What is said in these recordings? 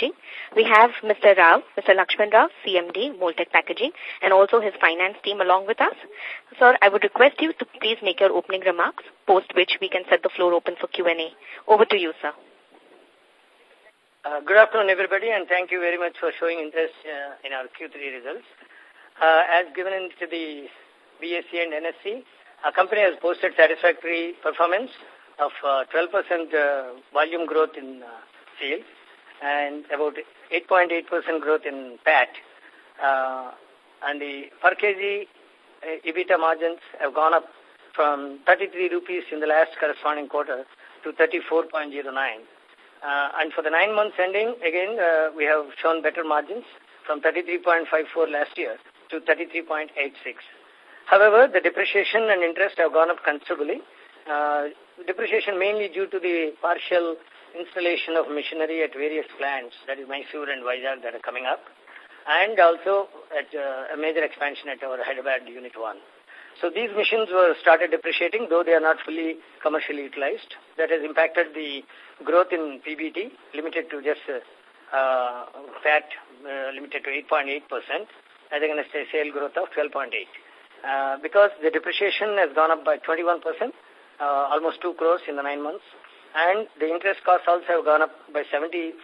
Packaging. We have Mr. Rao, Mr. Lakshman Rao, CMD, Mold-Tek Packaging, and also his finance team along with us. Sir, I would request you to please make your opening remarks, post which we can set the floor open for Q&A. Over to you, sir. Uh, good afternoon, everybody, and thank you very much for showing interest uh, in our Q3 results. Uh, as given into the BSE and NSE, our company has posted satisfactory performance of 12% uh, uh, volume growth in uh, sales and about 8.8% growth in PAT. and the per kg EBITDA margins have gone up from 33 rupees in the last corresponding quarter to 34.09. Uh, and for the nine months ending, again, uh, we have shown better margins from 33.54 last year to 33.86. However, the depreciation and interest have gone up considerably. Uh, depreciation mainly due to the partial installation of machinery at various plants, that is Mysore and Vizag that are coming up, and also at uh, a major expansion at our Hyderabad Unit 1. So these machines were started depreciating, though they are not fully commercially utilized. That has impacted the growth in PBT, limited to just uh, uh, PAT, uh, limited to 8.8%, as against a sale growth of 12.8. Uh, because the depreciation has gone up by 21%, uh, almost 2 crores in the nine months, and the interest costs also have gone up by 74%.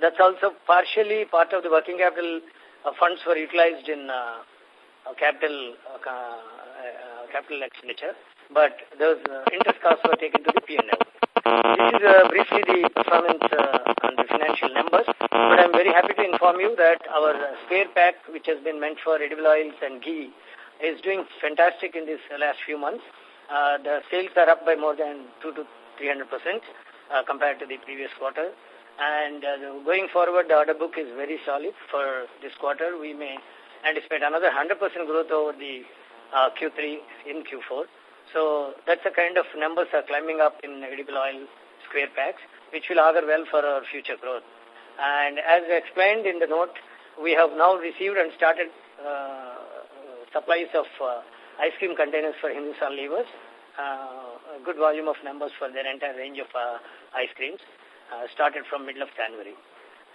That's also partially part of the working capital uh, funds were utilized in uh, uh, capital uh, uh, capital expenditure, but those interest costs were taken to the P&L. This is briefly the performance and the financial numbers, but I'm very happy to inform you that our square pack, which has been meant for edible oils and ghee, is doing fantastic in these last few months. The sales are up by more than 2 to 300 percent uh, compared to the previous quarter. And uh, going forward, the order book is very solid for this quarter. We may anticipate another 100% growth over the uh, Q3 in Q4. So that's the kind of numbers are climbing up in edible oil square packs, which will augur well for our future growth. And as explained in the note, we have now received and started uh, supplies of ice cream containers for Hindustan Levers, good volume of numbers for their entire range of uh, ice creams, uh, started from middle of January.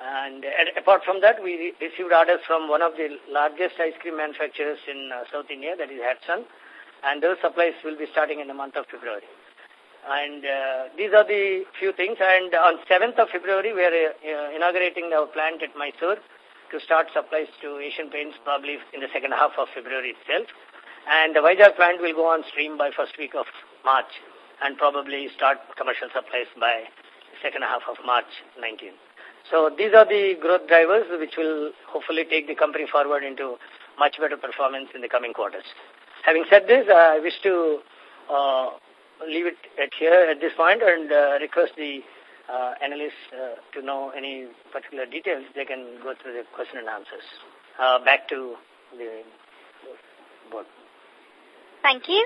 And apart from that, we received orders from one of the largest ice cream manufacturers in uh, South India, that is Hatsun, and those supplies will be starting in the month of February. And uh, these are the few things. And on 7th of February, we are uh, inaugurating our plant at Mysore to start supplies to Asian Paints probably in the second half of February itself. And the Vizag plant will go on stream by first week of March and probably start commercial supplies by second half of March 19. So these are the growth drivers which will hopefully take the company forward into much better performance in the coming quarters. Having said this, I wish to uh, leave it at here at this point and uh, request the uh, analysts uh, to know any particular details. They can go through the question and answers. Uh, back to the board. Thank you.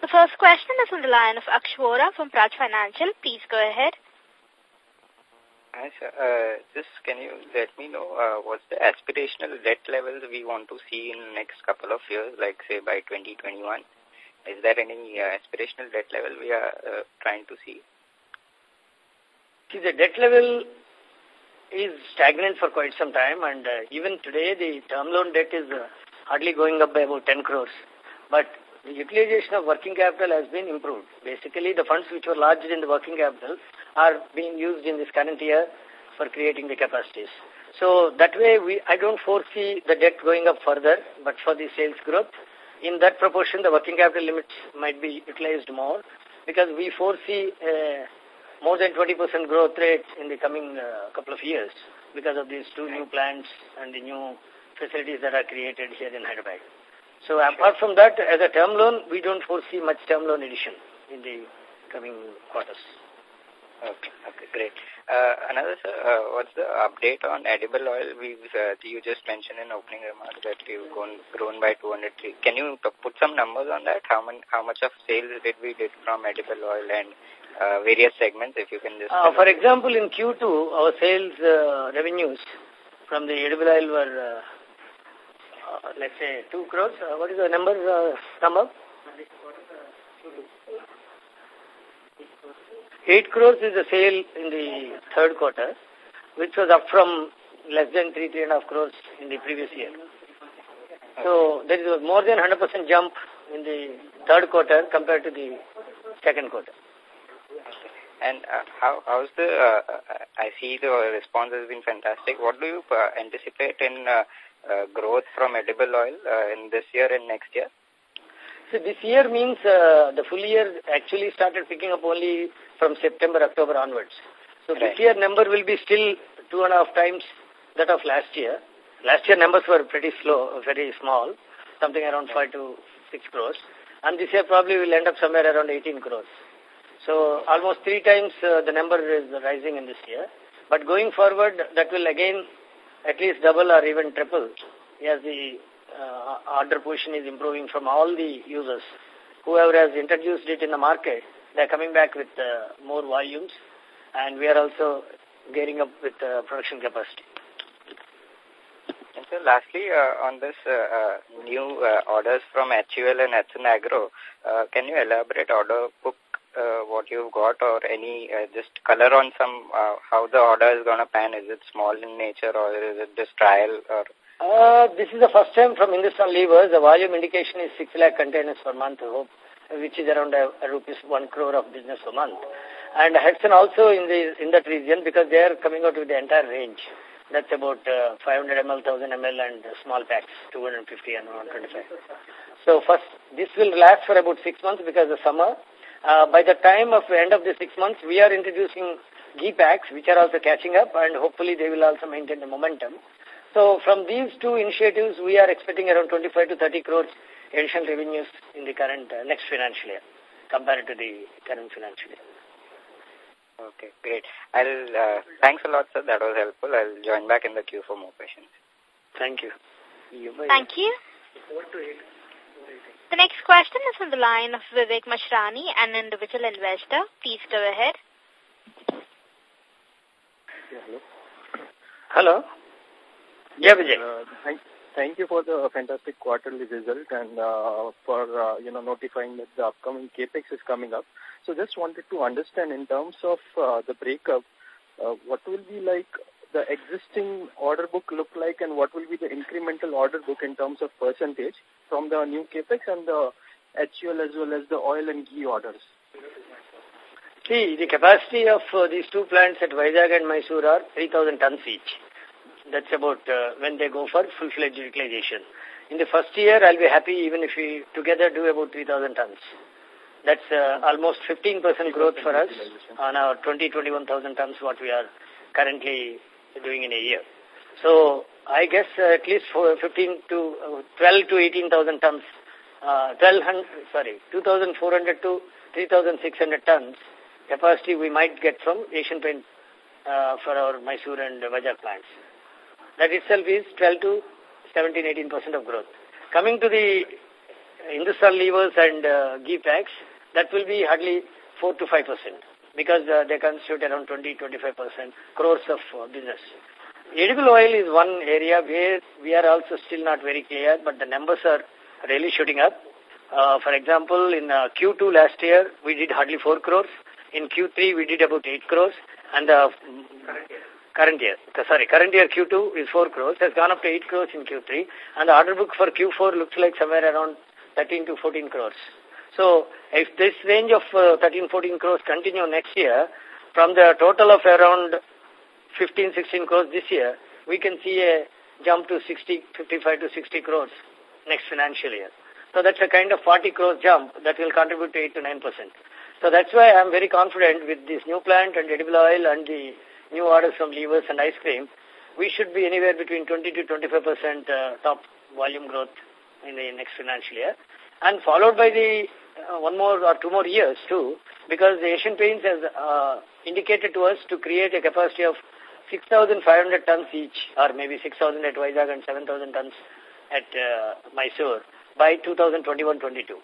The first question is on the line of Akshwara from Praj Financial. Please go ahead. Hi, sir. Uh, just can you let me know uh, what's the aspirational debt levels we want to see in the next couple of years, like say by 2021? Is there any uh, aspirational debt level we are uh, trying to see? See, the debt level is stagnant for quite some time and uh, even today the term loan debt is uh, hardly going up by about 10 crores. But the utilization of working capital has been improved. Basically, the funds which were lodged in the working capital are being used in this current year for creating the capacities. So that way, we I don't foresee the debt going up further, but for the sales growth, in that proportion, the working capital limits might be utilized more because we foresee uh, more than 20% growth rate in the coming uh, couple of years because of these two new plants and the new facilities that are created here in Hyderabad. So apart from that, as a term loan, we don't foresee much term loan addition in the coming quarters. Okay, okay, great. Uh, another, sir, uh, what's the update on edible oil? We uh, you just mentioned in opening remarks that you've grown, grown by 200. Can you put some numbers on that? How, many, how much of sales did we did from edible oil and uh, various segments, if you can just... Uh, for example, in Q2, our sales uh, revenues from the edible oil were, uh, let's say, 2 crores. Uh, what is the number, uh, number? 8 crores is the sale in the third quarter, which was up from less than 3, 3.5 crores in the previous year. So there is a more than 100% jump in the third quarter compared to the second quarter. And uh, how how's the, uh, I see the response has been fantastic. What do you uh, anticipate in uh, uh, growth from edible oil uh, in this year and next year? So this year means uh, the full year actually started picking up only from September, October onwards. So right. this year number will be still two and a half times that of last year. Last year numbers were pretty slow, very small, something around 5 to 6 crores. And this year probably will end up somewhere around 18 crores. So almost three times uh, the number is rising in this year. But going forward, that will again at least double or even triple as the uh, order position is improving from all the users. Whoever has introduced it in the market, they're coming back with uh, more volumes, and we are also gearing up with uh, production capacity. And so lastly, on this uh, new orders from HUL and uh, can you elaborate order book uh, what you've got or any uh, just color on some uh, how the order is going to pan? Is it small in nature or is it just trial or uh, this is the first time from Hindustan Levers. The volume indication is 6 lakh containers per month, hope, which is around a, a rupees 1 crore of business per month. And Hatsun also in the in that region because they are coming out with the entire range. That's about uh, 500 ml, 1000 ml and small packs, 250 and 125. So first, this will last for about six months because the summer. Uh, by the time of the end of the six months, we are introducing ghee packs, which are also catching up, and hopefully they will also maintain the momentum. So from these two initiatives, we are expecting around 25 to 30 crores additional revenues in the current uh, next financial year compared to the current financial year. Okay, great. I'll uh, thanks a lot, sir. That was helpful. I'll join back in the queue for more questions. Thank you. Thank you. The next question is on the line of Vivek Mashrani, an individual investor. Please go ahead. Yeah, hello. Hello. Yeah, Vijay. Uh, thank, thank you for the fantastic quarterly result and uh, for, uh, you know, notifying that the upcoming CAPEX is coming up. So just wanted to understand in terms of uh, the breakup, uh, what will be like the existing order book look like and what will be the incremental order book in terms of percentage from the new CAPEX and the HUL as well as the oil and ghee orders? See, the capacity of uh, these two plants at Vizag and Mysore are 3,000 tons each. That's about uh, when they go for full-fledged utilization. In the first year, I'll be happy even if we together do about 3,000 tons. That's uh, almost 15% growth for us on our 20, 21,000 tons what we are currently doing in a year. So I guess uh, at least for 15 to uh, 12 to 18,000 tons, uh, 1200, sorry, 2,400 to 3,600 tons capacity we might get from Asian Paint uh, for our Mysore and Vizag plants. That itself is 12 to 17, 18% of growth. Coming to the industrial levers and uh, that will be hardly 4 to 5% because uh, they constitute around 20, 25% crores of uh, business. Edible oil is one area where we are also still not very clear, but the numbers are really shooting up. Uh, for example, in uh, Q2 last year, we did hardly 4 crores. In Q3, we did about 8 crores. And the current year. Sorry, current year Q2 is 4 crores, has gone up to 8 crores in Q3, and the order book for Q4 looks like somewhere around 13 to 14 crores. So, if this range of uh, 13, 14 crores continue next year, from the total of around 15, 16 crores this year, we can see a jump to 60, 55 to 60 crores next financial year. So that's a kind of 40 crores jump that will contribute to 8 to 9 percent. So that's why I'm very confident with this new plant and edible oil and the new orders from levers and ice cream, we should be anywhere between 20 to 25 percent uh, top volume growth in the next financial year. And followed by the uh, one more or two more years too, because the Asian Paints has uh, indicated to us to create a capacity of 6,500 tons each, or maybe 6,000 at Vizag and 7,000 tons at uh, Mysore by 2021-22.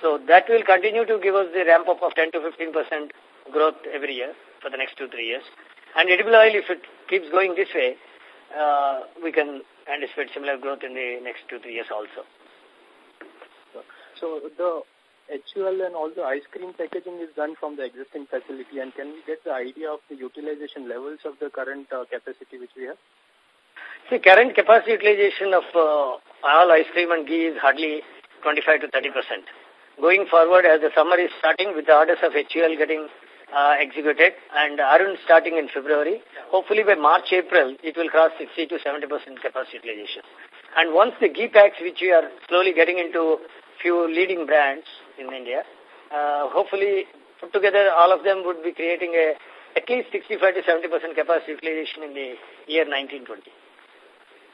So that will continue to give us the ramp up of 10 to 15% growth every year for the next two, three years. And edible oil, if it keeps going this way, uh, we can anticipate similar growth in the next two, three years also. So the HUL and all the ice cream packaging is done from the existing facility and can we get the idea of the utilization levels of the current uh, capacity which we have? The current capacity utilization of uh, all ice cream and ghee is hardly 25 to 30 percent. Going forward, as the summer is starting with the orders of HUL getting uh, executed and Arun starting in February, hopefully by March, April, it will cross 60 to 70 percent capacity utilization. And once the ghee packs, which we are slowly getting into few leading brands in India, uh, hopefully put together all of them would be creating a at least 65 to 70 percent capacity utilization in the year 1920.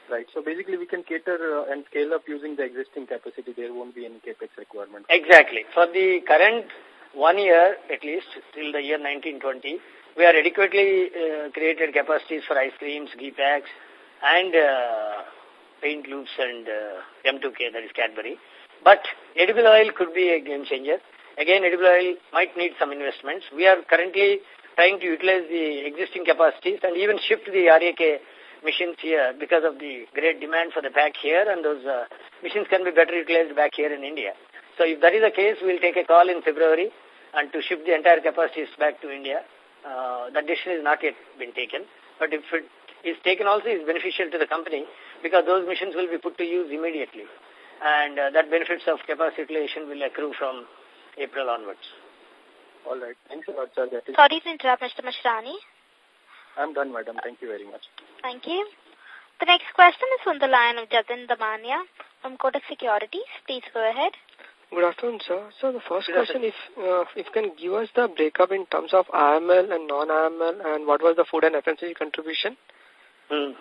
Right. So basically we can cater uh, and scale up using the existing capacity. There won't be any capex requirement. Exactly. For the current one year, at least, till the year 1920, we are adequately uh, created capacities for ice creams, ghee packs, and uh, paint loops and uh, M2K, that is Cadbury. But edible oil could be a game changer. Again, edible oil might need some investments. We are currently trying to utilize the existing capacities and even shift the RAK machines here because of the great demand for the pack here and those uh, machines can be better utilized back here in India. So if that is the case, we'll take a call in February and to shift the entire capacities back to India. Uh, that decision has not yet been taken. But if it is taken also, is beneficial to the company because those machines will be put to use immediately. And uh, that benefits of capacity utilization will accrue from April onwards. All right. Thanks a lot, sir. That is Sorry to interrupt, Mr. Mashrani. I'm done, madam. Thank you very much. Thank you. The next question is from the line of Jatin Damania from Kotak Securities. Please go ahead. Good afternoon, sir. So the first question, if uh, if you can give us the breakup in terms of IML and non-IML and what was the food and FMCG contribution? Hmm.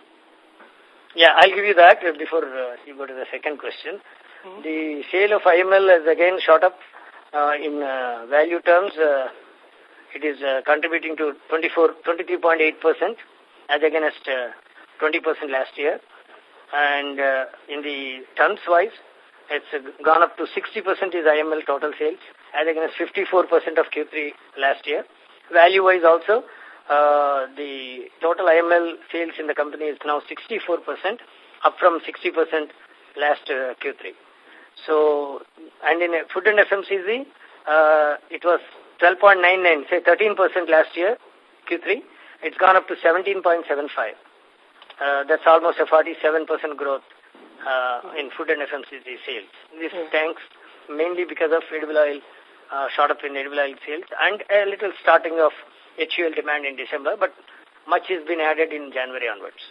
Yeah, I'll give you that before uh, you go to the second question. Hmm. The sale of IML has again shot up uh, in uh, value terms. Uh, it is uh, contributing to 24, 23.8% as against 20% last year. And uh, in the tons wise, it's uh, gone up to 60% is IML total sales as against 54% of Q3 last year. Value wise also, uh, the total IML sales in the company is now 64%, up from 60% last uh, Q3. So, and in food and FMCG, uh, it was 12.99, say 13% last year, Q3. It's gone up to 17.75. Uh, that's almost a 47% growth uh, in food and FMCG sales. This Hmm. thanks mainly because of edible oil, uh, shot up in edible oil sales and a little starting of HUL demand in December, but much has been added in January onwards.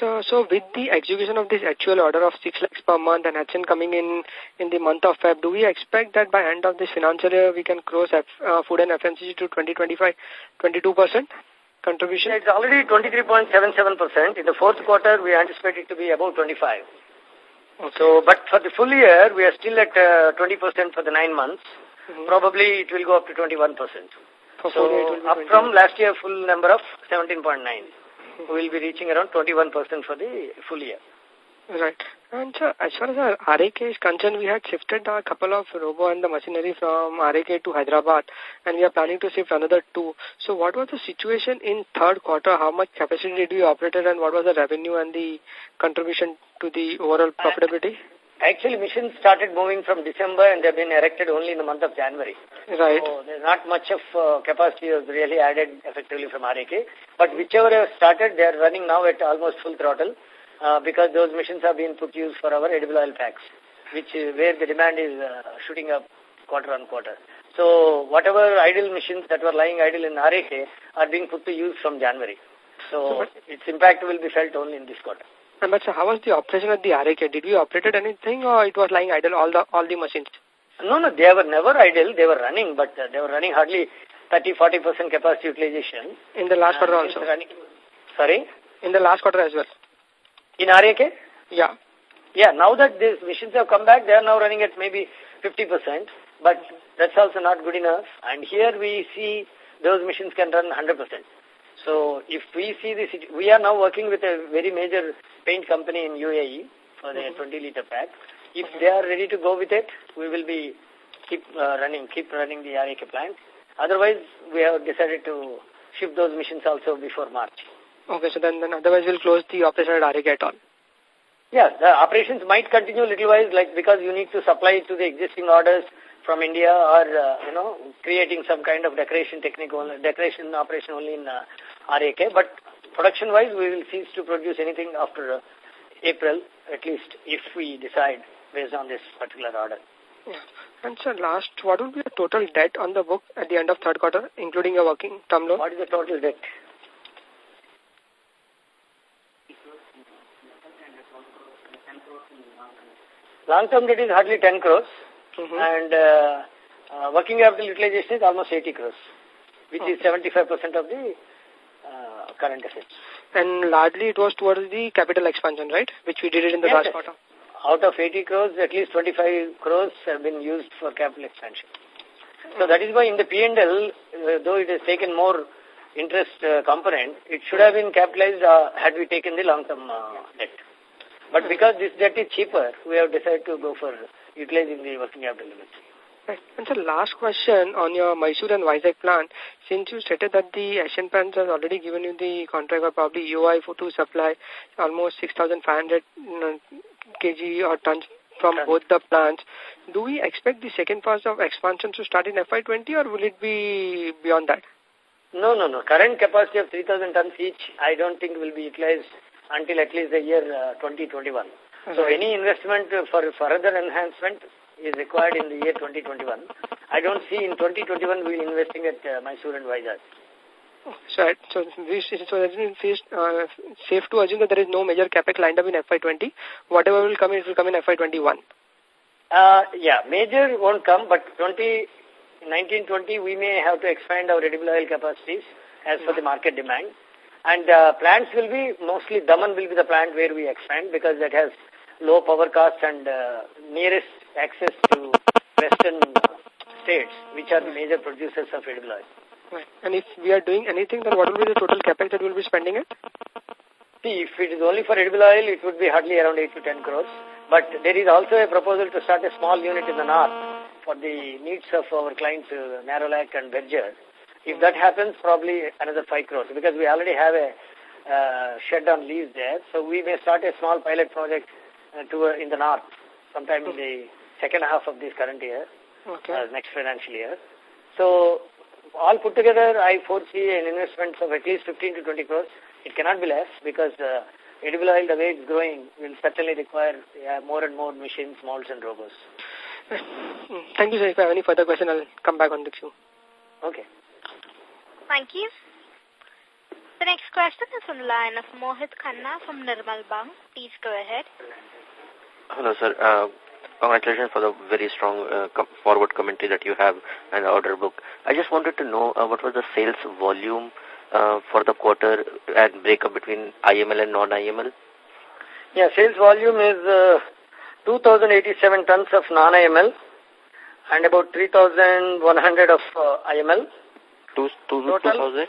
So, so with the execution of this actual order of 6 lakhs per month and action coming in in the month of Feb, do we expect that by end of this financial year we can cross F, uh, food and FMCG to 20, 25, 22% contribution? It's already 23.77%. In the fourth quarter, we anticipate it to be about 25. Okay. So, but for the full year, we are still at uh, 20% for the nine months. Mhm. Probably it will go up to 21%. For So, full year it will be up 21. from last year full number of 17.9. Hmm. We will be reaching around 21% for the full year. Right. And sir, as far as our RAK is concerned, we had shifted a couple of robo and the machinery from RAK to Hyderabad, and we are planning to shift another two. So what was the situation in third quarter? How much capacity did we operate and what was the revenue and the contribution to the overall uh, profitability? Actually, missions started moving from December and they've been erected only in the month of January. Right. So there's not much of uh, capacity was really added effectively from RAK. But whichever have started, they are running now at almost full throttle uh, because those machines have been put to use for our edible oil packs, which uh, where the demand is uh, shooting up quarter on quarter. So whatever idle machines that were lying idle in RAK are being put to use from January. So its impact will be felt only in this quarter. And but sir, how was the operation at the RAK? Did we operated anything or it was lying idle all the all the machines? No, no, they were never idle. They were running, but uh, they were running hardly 30-40% capacity utilization. In the last quarter And also? Running, sorry? In the last quarter as well? In RAK? Yeah. Yeah, now that these machines have come back, they are now running at maybe 50%. but that's also not good enough. And here we see those machines can run 100%. So if we see this, we are now working with a very major paint company in UAE for the mm -hmm. 20 liter pack. If they are ready to go with it, we will be keep uh, running, keep running the RAK plant. Otherwise, we have decided to ship those machines also before March. Okay, so then, then otherwise we'll close the operation at RAK at all. Yeah, the operations might continue little wise, like because you need to supply to the existing orders from India or, uh, you know, creating some kind of decoration technique, only, decoration operation only in uh, RAK. But production-wise, we will cease to produce anything after uh, April, at least if we decide based on this particular order. Yeah. And sir, last, what will be the total debt on the book at the end of third quarter, including your working term loan? What is the total debt? Long-term debt is hardly 10 crores. Mm -hmm. And uh, uh, working capital utilization is almost 80 crores, which is 75% of the uh, current assets. And largely it was towards the capital expansion, right? Which we did it in the yes, last quarter. Out of 80 crores, at least 25 crores have been used for capital expansion. So that is why in the P&L, uh, though it has taken more interest uh, component, it should have been capitalized uh, had we taken the long-term uh, debt. But because this debt is cheaper, we have decided to go for utilizing the working capital limits. Right. And so last question on your Mysore and Vizag plant. Since you stated that the Asian Paints has already given you the contract or probably UI for to supply almost 6,500 kg or tons from both the plants, do we expect the second phase of expansion to start in FY20 or will it be beyond that? No, no, no. Current capacity of 3,000 tons each, I don't think will be utilized until at least the year uh, 2021. So any investment for further enhancement is required in the year 2021. I don't see in 2021 we will investing at uh, Mysore and Vizag. So, so, this is, so it's uh, safe to assume that there is no major capex lined up in FY20. Whatever will come in, it will come in FY21. Uh, yeah, major won't come, but 20, 1920 we may have to expand our edible oil capacities as per the market demand. And uh, plants will be, mostly Daman will be the plant where we expand because that has low power cost and uh, nearest access to western states, which are the major producers of edible oil. Right. And if we are doing anything, then what will be the total capex that we will be spending it? See, if it is only for edible oil, it would be hardly around 8 to 10 crores. But there is also a proposal to start a small unit in the north for the needs of our clients, uh, Nerolac and Berger. If that happens, probably another 5 crores because we already have a uh, shed on lease there. So we may start a small pilot project uh, to, uh, in the north sometime in the second half of this current year, okay. uh, next financial year. So all put together, I foresee an investment of at least 15 to 20 crores. It cannot be less because uh, edible oil, the way it's growing, will certainly require yeah, more and more machines, molds, and robots. Thank you, sir. If I have any further question, I'll come back on the queue. Okay. Thank you. The next question is from the line of Mohit Khanna from Nirmal Bang. Please go ahead. Hello, sir. Uh, congratulations for the very strong uh, com forward commentary that you have and the order book. I just wanted to know uh, what was the sales volume uh, for the quarter and breakup between IML and non-IML? Yeah, sales volume is uh, 2,087 tons of non-IML and about 3,100 of uh, IML. Two, two, Total,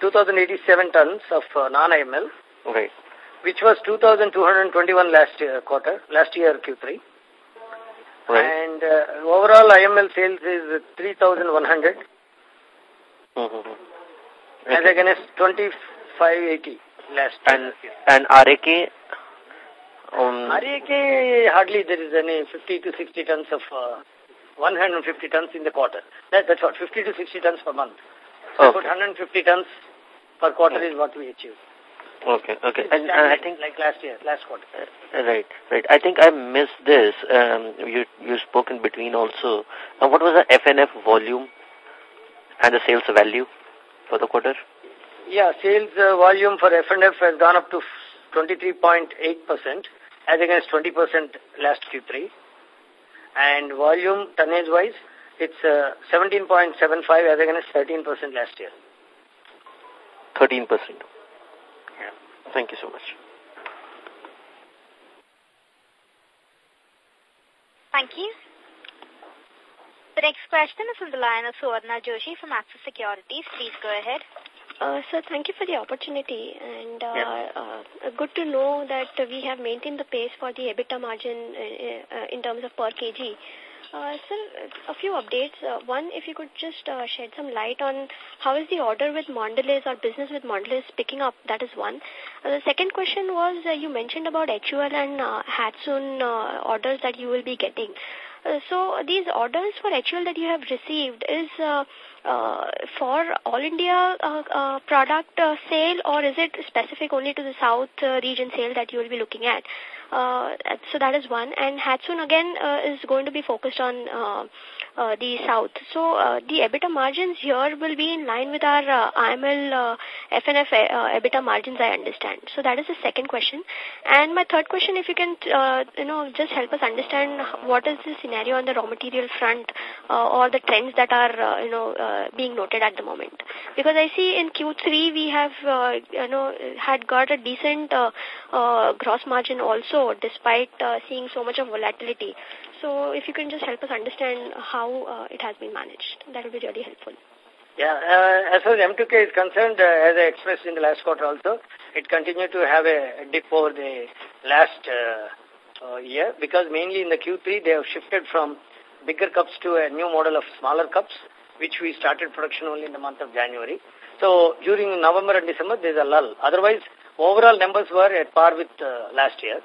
2,087 tons of uh, non-IML. Right. Which was 2,221 last year quarter, last year Q3. Right. And uh, overall IML sales is 3,100. Mm -hmm. As against 2,580 last and, year. And RAK? Um, RAK, hardly there is any 50 to 60 tons of, uh, 150 tons in the quarter. That, that's what, 50 to 60 tons per month. So okay. 150 tons per quarter is what we achieve. Okay, okay. And uh, I think like last year, last quarter. Uh, right, right. I think I missed this. Um, you you spoke in between also. Uh, what was the FNF volume and the sales value for the quarter? Yeah, sales uh, volume for FNF has gone up to 23.8% as against 20% last Q3. And volume tonnage wise, it's uh, 17.75 as against 13% last year. 13%. Yeah. Thank you so much. Thank you. The next question is from the line of Suvarna Joshi from Axis Securities. Please go ahead. Uh, sir, thank you for the opportunity and uh, uh, good to know that we have maintained the pace for the EBITDA margin uh, uh, in terms of per kg. Uh, sir, a few updates. Uh, one, if you could just uh, shed some light on how is the order with Mondelez or business with Mondelez picking up, that is one. Uh, the second question was uh, you mentioned about HUL and uh, Hatsun orders that you will be getting. So these orders for HUL that you have received is for all India product sale or is it specific only to the South region sale that you will be looking at? Uh, so that is one. And Hatsun again uh, is going to be focused on uh, the south. So uh, the EBITDA margins here will be in line with our uh, IML uh, FNF uh, EBITDA margins, I understand. So that is the second question. And my third question, if you can, uh, you know, just help us understand what is the scenario on the raw material front uh, or the trends that are, uh, you know, uh, being noted at the moment. Because I see in Q3 we have, uh, you know, had got a decent uh, uh, gross margin also despite uh, seeing so much of volatility. So if you can just help us understand how uh, it has been managed, that would be really helpful. Yeah, uh, as far as M2K is concerned, uh, as I expressed in the last quarter also, it continued to have a dip over the last uh, year because mainly in the Q3 they have shifted from bigger cups to a new model of smaller cups, which we started production only in the month of January. So during November and December, there's a lull. Otherwise, overall numbers were at par with last year.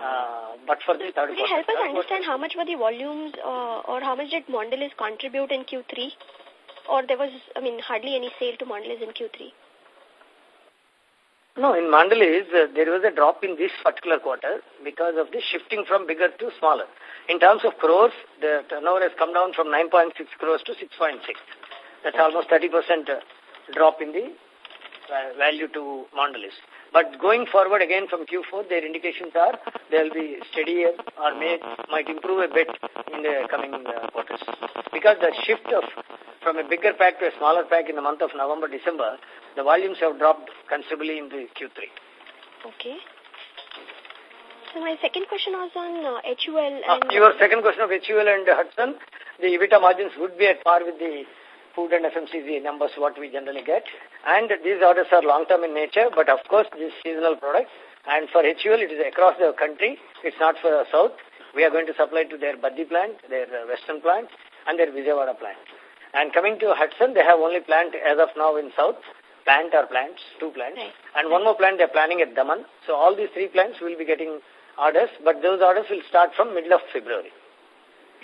Uh, but for the third Could you help us understand how much were the volumes uh, or how much did Mondelez contribute in Q3? Or there was, I mean, hardly any sale to Mondelez in Q3? No, in Mondelez, uh, there was a drop in this particular quarter because of the shifting from bigger to smaller. In terms of crores, the turnover has come down from 9.6 crores to 6.6. That's almost 30% uh, drop in the value to Mondelez. But going forward again from Q4, their indications are they'll be steadier or may, might improve a bit in the coming uh, quarters. Because the shift of from a bigger pack to a smaller pack in the month of November, December, the volumes have dropped considerably in the Q3. Okay. So my second question was on uh, HUL Uh, and... your second question of HUL and Hatsun, the EBITDA margins would be at par with the food and FMCG numbers what we generally get. And these orders are long-term in nature, but of course this seasonal products. And for HUL, it is across the country. It's not for the south. We are going to supply to their Baddi plant, their uh, western plant, and their Vijayawada plant. And coming to Hatsun, they have only plant as of now in south, plant or plants, two plants. Right. And one more plant they're planning at Daman. So all these three plants will be getting orders, but those orders will start from middle of February.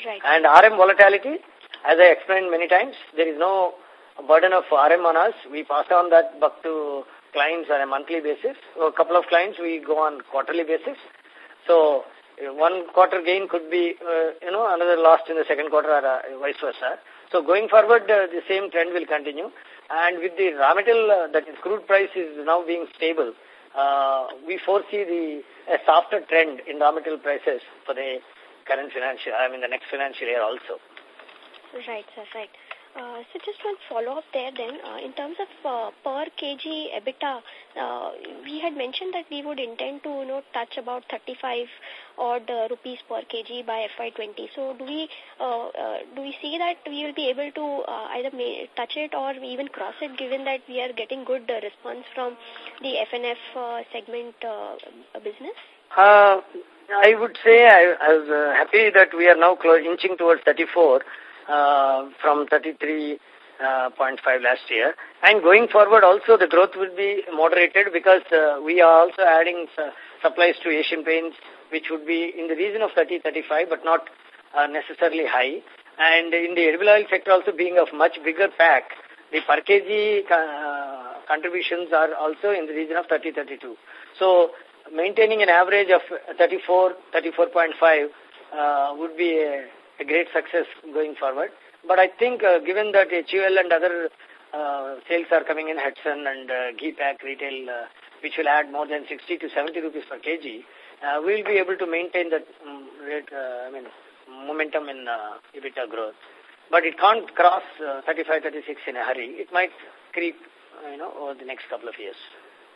Right. And RM volatility, as I explained many times, there is no burden of RM on us. We pass on that buck to clients on a monthly basis. So a couple of clients we go on quarterly basis. So one quarter gain could be, uh, you know, another loss in the second quarter or uh, vice versa. So going forward, uh, the same trend will continue. And with the raw material, uh, that is crude price is now being stable, uh, we foresee the a softer trend in raw material prices for the current financial, I mean the next financial year also. Right, sir, right. Uh, so just one follow-up there then. Uh, in terms of uh, per kg EBITDA, uh, we had mentioned that we would intend to you know, touch about 35 odd uh, rupees per kg by FY20. So do we uh, uh, do we see that we will be able to uh, either touch it or even cross it given that we are getting good uh, response from the FNF uh, segment uh, business? Uh, I would say I, I was uh, happy that we are now inching towards 34 uh, from 33.5 uh, last year. And going forward also the growth will be moderated because uh, we are also adding supplies to Asian Paints which would be in the region of 30-35 but not uh, necessarily high. And in the edible oil sector also being of much bigger pack, the per kg uh, contributions are also in the region of 30-32. So maintaining an average of 34, 34.5 uh, would be a, a, great success going forward. But I think uh, given that HUL and other uh, sales are coming in Hatsun and uh, ghee pack retail, uh, which will add more than 60 to 70 rupees per kg, uh, we'll be able to maintain that um, rate, uh, I mean, momentum in uh, EBITDA growth. But it can't cross uh, 35, 36 in a hurry. It might creep, uh, you know, over the next couple of years.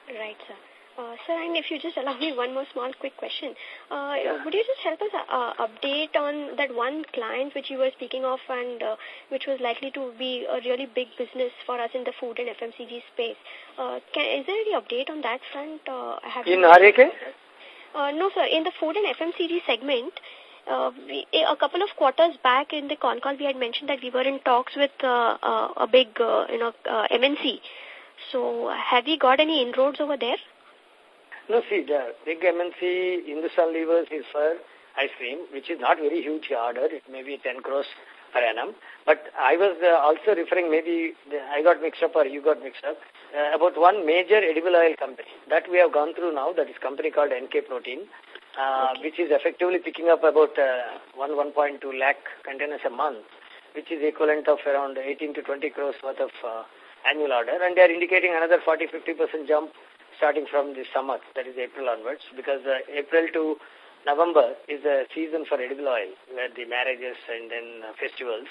Right, sir. Uh, sir, and if you just allow me one more small quick question, uh, yeah. would you just help us uh, update on that one client which you were speaking of and uh, which was likely to be a really big business for us in the food and FMCG space? Uh, can, is there any update on that front? Uh, have in RAK? Uh, no, sir. In the food and FMCG segment, uh, we, a couple of quarters back in the con call, we had mentioned that we were in talks with uh, uh, a big, uh, you know, uh, MNC. So, have we got any inroads over there? No, see, the big MNC Hindustan Levers is for ice cream, which is not very huge order. It may be 10 crores per annum. But I was uh, also referring, maybe I got mixed up or you got mixed up, uh, about one major edible oil company that we have gone through now, that is company called NK Protein, uh, okay. which is effectively picking up about uh, 1, 1.2 lakh containers a month, which is equivalent of around 18 to 20 crores worth of uh, annual order. And they are indicating another 40-50% jump starting from the summer, that is April onwards, because uh, April to November is a season for edible oil, where the marriages and then uh, festivals,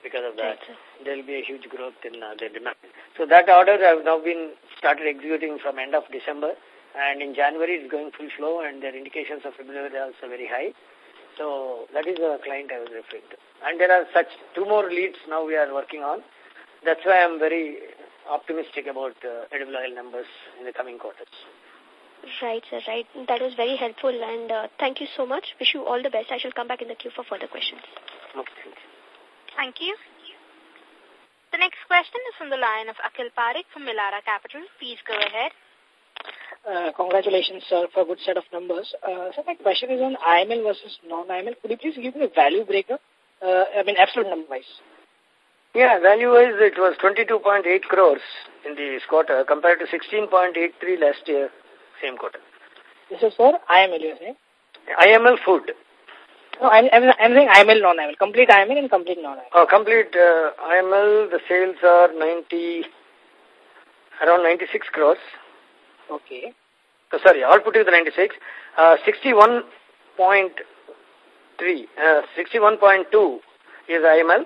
because of that, there will be a huge growth in uh, the demand. So that order have now been started executing from end of December, and in January it's going full flow, and their indications of February are also very high. So that is the client I was referring to. And there are such two more leads now we are working on. That's why I'm very optimistic about uh, edible oil numbers in the coming quarters. Right, sir, right. That was very helpful and uh, thank you so much. Wish you all the best. I shall come back in the queue for further questions. Okay, thank you. Thank you. The next question is from the line of Akhil Parekh from Elara Capital. Please go ahead. Uh, congratulations, sir, for a good set of numbers. Uh, so my question is on IML versus non-IML. Could you please give me a value breaker? Uh, I mean, absolute number-wise. Yeah, value-wise, it was 22.8 crores in this quarter compared to 16.83 last year, same quarter. This is for IML, you're saying? IML food. No, I'm, I'm, I'm saying IML, non-IML. Complete IML and complete non-IML. Oh, complete uh, IML, the sales are 90, around 96 crores. Okay. Oh, sorry, all put together 96. Uh, 61.3, uh, 61.2 is IML.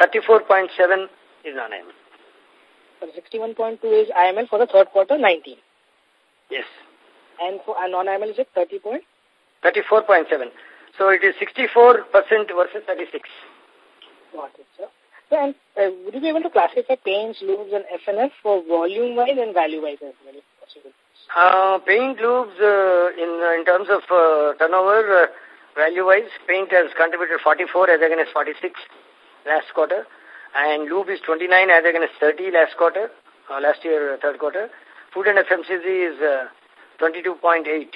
34.7 is non-IML. So 61.2 is IML for the third quarter, 19. Yes. And for non-IML is it 30 point? 34.7. So it is 64% versus 36. Got it, sir. So, and uh, would you be able to classify paints, lubes, and FNF for volume-wise and value-wise as well, if possible? Uh, paint lubes, uh, in, uh, in terms of uh, turnover, uh, value-wise, paint has contributed 44 as against 46 last quarter, and lube is 29 as against 30 last quarter, uh, last year, uh, third quarter. Food and FMCG is uh, 22.8.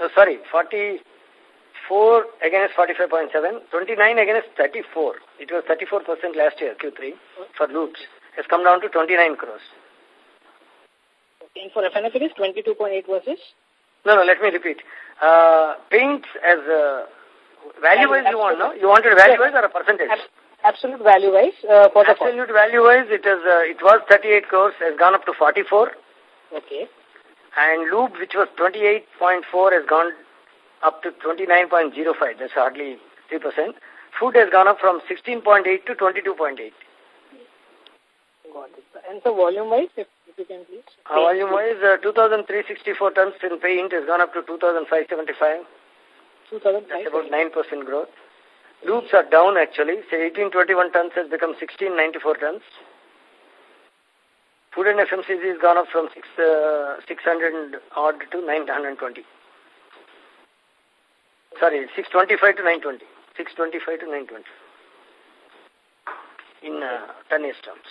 Oh, sorry, 44 against 45.7, 29 against 34. It was 34% last year, Q3, for lubes. It's come down to 29 crores. And for FNF it is 22.8 versus? No, no, let me repeat. Uh, paints as uh, value-wise you want, no? You wanted value-wise or a percentage? Absolute value-wise uh, for the Absolute value-wise, it, is, uh, it was 38 crores, has gone up to 44. Okay. And lube, which was 28.4, has gone up to 29.05. That's hardly 3%. Food has gone up from 16.8 to 22.8. Got it. And so volume-wise, if, if you can please? Uh, volume-wise, uh, 2,364 tons in paint has gone up to 2,575. 2,575. That's about 9% growth. Lubes are down actually. Say 1821 tons has become 1694 tons. Food and FMCG has gone up from six, uh, 600 odd to 920. Sorry, 625 to 920. 625 to 920 in uh, tonnage terms.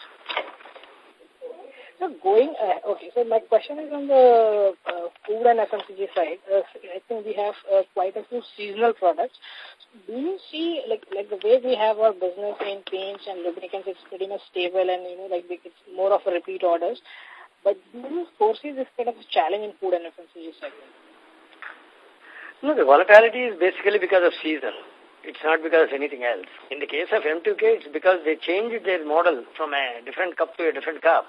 So going, uh, okay, so my question is on the uh, food and FMCG side. I think we have quite a few seasonal products. Do you see, like, like the way we have our business in paints and lubricants, it's pretty much stable and, you know, like it's more of a repeat orders. But do you foresee this kind of a challenge in food and FMCG segment? No, the volatility is basically because of season. It's not because of anything else. In the case of M2K, it's because they changed their model from a different cup to a different cup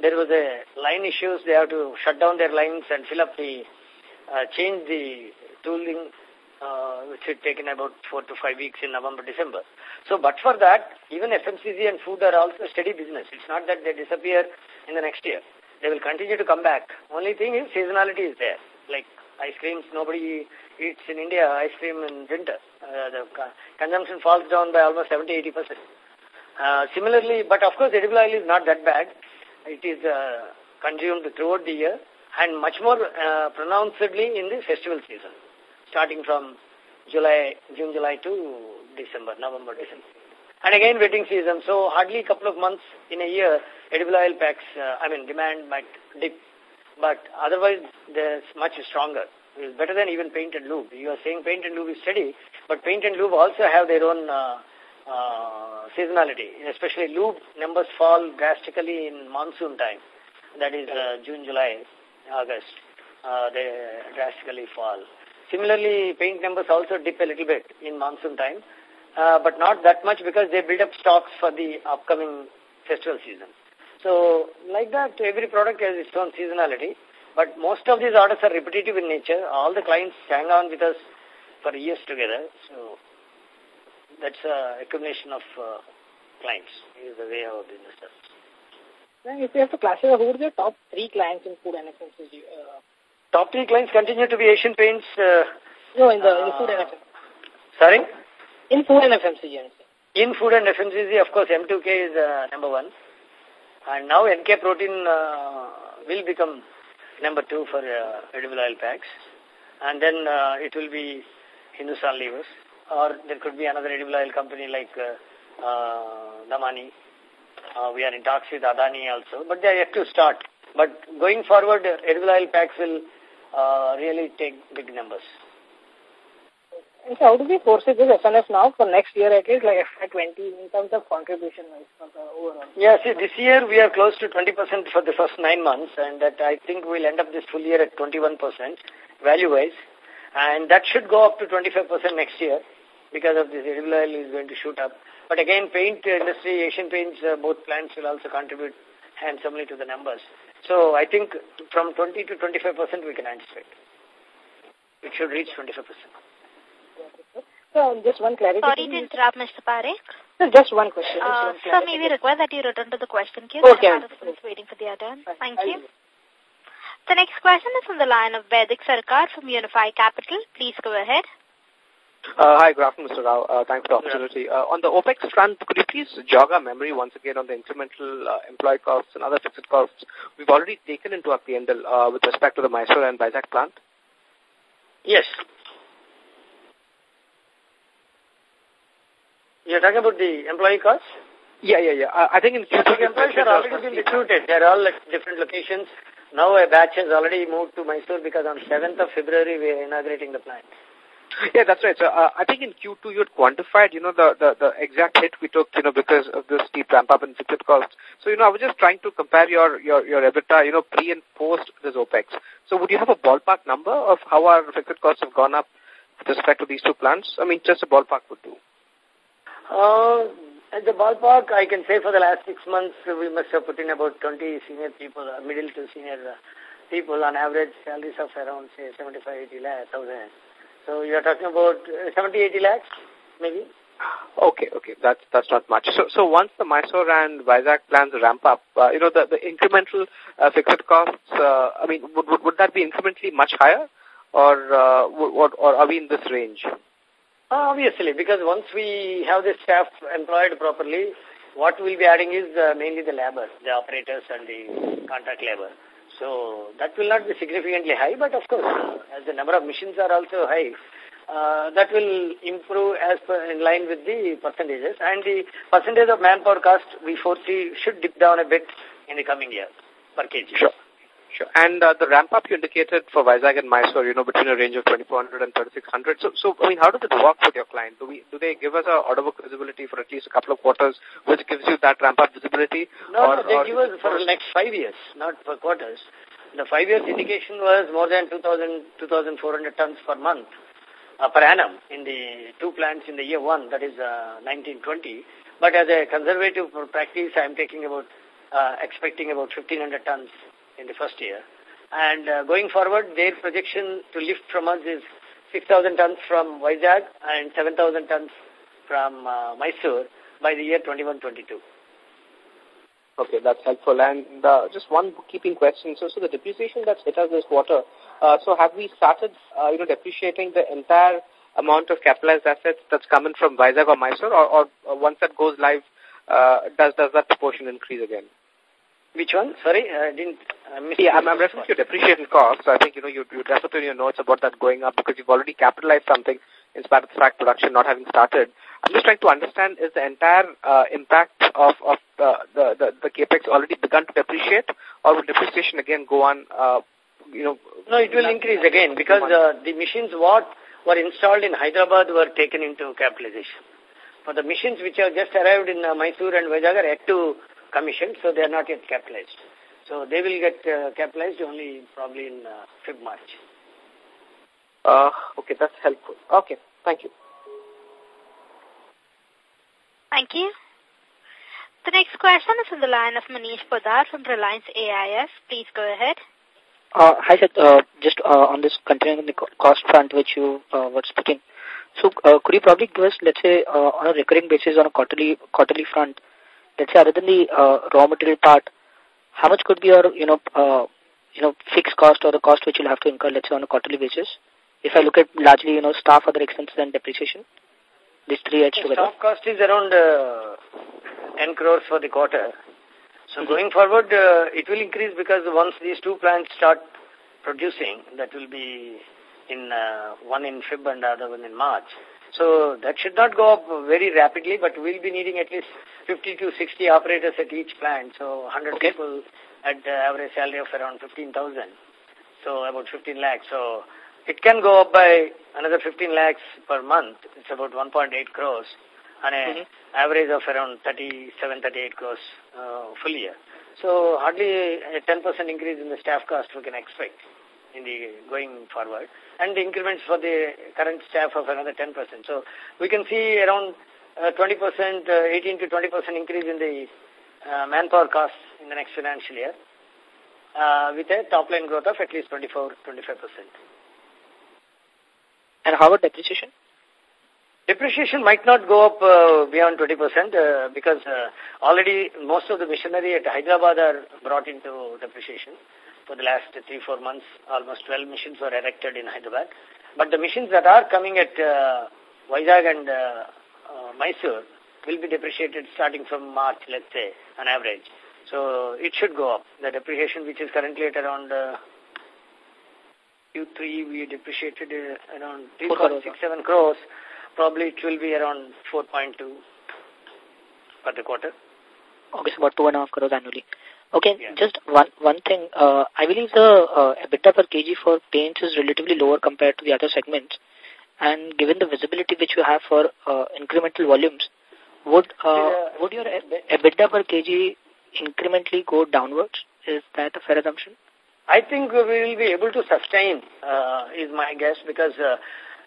there was a line issues. They have to shut down their lines and fill up the, uh, change the tooling, uh, which had taken about four to five weeks in November, December. So, but for that, even FMCG and food are also steady business. It's not that they disappear in the next year. they will continue to come back. Only thing is seasonality is there. Like ice creams, nobody eats in India ice cream in winter. Uh, the consumption falls down by almost 70-80%. Uh, similarly, but of course edible oil is not that bad. It is uh, consumed throughout the year and much more uh, pronouncedly in the festival season, starting from July, June, July to December, November, December. And again, wedding season. So hardly a couple of months in a year, edible oil packs, uh, I mean, demand might dip. But otherwise, there's much stronger. It's better than even paint and lube. You are saying paint and lube is steady, but paint and lube also have their own uh, uh, seasonality. Especially lube numbers fall drastically in monsoon time. That is uh, June, July, August. Uh, they drastically fall. Similarly, paint numbers also dip a little bit in monsoon time, uh, but not that much because they build up stocks for the upcoming festival season. So, like that, every product has its own seasonality. But most of these orders are repetitive in nature. All the clients hang on with us for years together. So, that's a accumulation of uh, clients is the way our business does. If you have to classify who are the top three clients in food and? Uh, top three clients continue to be Asian Paints. Uh, no, in the, in the food and FMCG. Sorry? In food and FMCG. In food and FMCG, of course, M2K is uh, number one. And now NK protein uh, will become number two for uh, edible oil packs. And then uh, it will be Hindustan Levers. Or there could be another edible oil company like uh, uh, Damani. Uh, we are in talks with Adani also. But they are yet to start. But going forward, edible oil packs will uh, really take big numbers. And so how do we foresee this FNF now for next year at least, like FY20 in terms of contribution for the overall? Yeah, see, this year we are close to 20% for the first nine months and that I think we'll end up this full year at 21% value-wise. And that should go up to 25% next year because of this oil is going to shoot up. But again, paint industry, Asian Paints, uh, both plants will also contribute handsomely to the numbers. So I think from 20 to 25% we can anticipate. It should reach 25%. So, just one clarity. Sorry to interrupt, Mr. Parekh. So just one question. Uh, one sir, may we request that you return to the question queue? Okay. The waiting for their turn. Thank you. The next question is from the line of Vedic Sarkar from Unify Capital. Please go ahead. Uh, hi, good afternoon, Mr. Rao. Uh, thanks for the opportunity. Uh, on the OPEX front, could you please jog our memory once again on the incremental uh, employee costs and other fixed costs we've already taken into our P&L uh, with respect to the Mysore and Vizag plant? Yes. You're talking about the employee costs? Yeah, yeah, yeah. Uh, I think in Q2... The employees are already been recruited. They're all at different locations. Now a batch has already moved to Mysore because on 7th of February we are inaugurating the plant. Yeah, that's right. So uh, I think in Q2 you had quantified, you know, the, the, the exact hit we took, you know, because of the steep ramp up in fixed costs. So, you know, I was just trying to compare your, your, your EBITDA, you know, pre and post this OPEX. So would you have a ballpark number of how our fixed costs have gone up with respect to these two plants? I mean, just a ballpark would do. Uh, at the ballpark, I can say for the last six months, we must have put in about 20 senior people, uh, middle to senior uh, people on average salaries of around, say, 75, 80 lakhs, thousand. So you're talking about uh, 70, 80 lakhs, maybe? Okay, okay, that's that's not much. So, so once the Mysore and Vizag plans ramp up, uh, you know, the the incremental uh, fixed costs. Uh, I mean, would, would would that be incrementally much higher, or uh, would, or are we in this range? Obviously, because once we have the staff employed properly, what we'll be adding is uh, mainly the labor, the operators and the contract labor. So that will not be significantly high, but of course, as the number of machines are also high, uh, that will improve as per in line with the percentages. And the percentage of manpower cost we foresee should dip down a bit in the coming year per kg. Sure. Sure. And uh, the ramp up you indicated for Vizag and Mysore, you know, between a range of 2400 and 3600. So, so I mean, how does it work with your client? Do we do they give us a order book visibility for at least a couple of quarters, which gives you that ramp up visibility? No, or, no they give us for the next five years, not for quarters. The five years indication was more than 2,000, 2,400 tons per month, uh, per annum in the two plants in the year one, that is uh, 1920. But as a conservative practice, I am taking about, uh, expecting about 1,500 tons in the first year. And uh, going forward, their projection to lift from us is 6,000 tons from Vizag and 7,000 tons from uh, Mysore by the year 21-22. Okay, that's helpful. And uh, just one bookkeeping question. So, so the depreciation that's hit us this quarter, uh, so have we started, uh, you know, depreciating the entire amount of capitalized assets that's coming from Vizag or Mysore, or, or, or once that goes live, uh, does does that proportion increase again? Which one? Sorry, I didn't I Yeah, I'm, I'm referring to your depreciation costs. I think, you know, you, you referred to in your notes about that going up because you've already capitalized something in spite of the fact production not having started. I'm just trying to understand, is the entire uh, impact of, of uh, the, the, the capex already begun to depreciate, or will depreciation again go on, uh, you know? No, it will increase again because uh, the machines what were installed in Hyderabad were taken into capitalization. For the machines which have just arrived in uh, Mysore and Vijayanagar yet to commission, so they are not yet capitalized. So they will get uh, capitalized only probably in uh, Feb March. Uh, okay, that's helpful. Okay, thank you. Thank you. The next question is on the line of Manish Podar from Reliance AIF. Please go ahead. Uh, hi, sir. Uh, just uh, on this continuing the cost front which you uh, were speaking. So, uh, could you probably give us, let's say, uh, on a recurring basis on a quarterly quarterly front, let's say other than the uh, raw material part, how much could be your, you know, uh, you know, fixed cost or the cost which you'll have to incur, let's say, on a quarterly basis? If I look at largely, you know, staff, other expenses and depreciation, these three together. Staff cost is around uh, 10 crores for the quarter. So mm -hmm. going forward, uh, it will increase because once these two plants start producing, that will be in uh, one in Feb and the other one in March. So that should not go up very rapidly, but we'll be needing at least 50 to 60 operators at each plant. So 100 okay. people at the average salary of around 15,000. So about 15 lakhs. So it can go up by another 15 lakhs per month. It's about 1.8 crores on a mm -hmm. average of around 37, 38 crores uh, full year. So hardly a 10% increase in the staff cost we can expect in the going forward. And the increments for the current staff of another 10%. So we can see around 20%, uh, uh, 18 to 20% increase in the uh, manpower costs in the next financial year uh, with a top line growth of at least 24, 25%. And how about depreciation? Depreciation might not go up uh, beyond 20% uh, because uh, already most of the machinery at Hyderabad are brought into depreciation. For the last three, four months, almost 12 machines were erected in Hyderabad. But the machines that are coming at Vizag and Mysore will be depreciated starting from March, let's say, on average. So it should go up. The depreciation, which is currently at around Q3, we depreciated uh, around 3.67 crores probably it will be around 4.2 for the quarter. Okay, so about two and a half crores annually. Okay, yeah. just one one thing. Uh, I believe the uh, EBITDA per kg for paints is relatively lower compared to the other segments. And given the visibility which you have for uh, incremental volumes, would uh, would your EBITDA per kg incrementally go downwards? Is that a fair assumption? I think we will be able to sustain, uh, is my guess, because uh,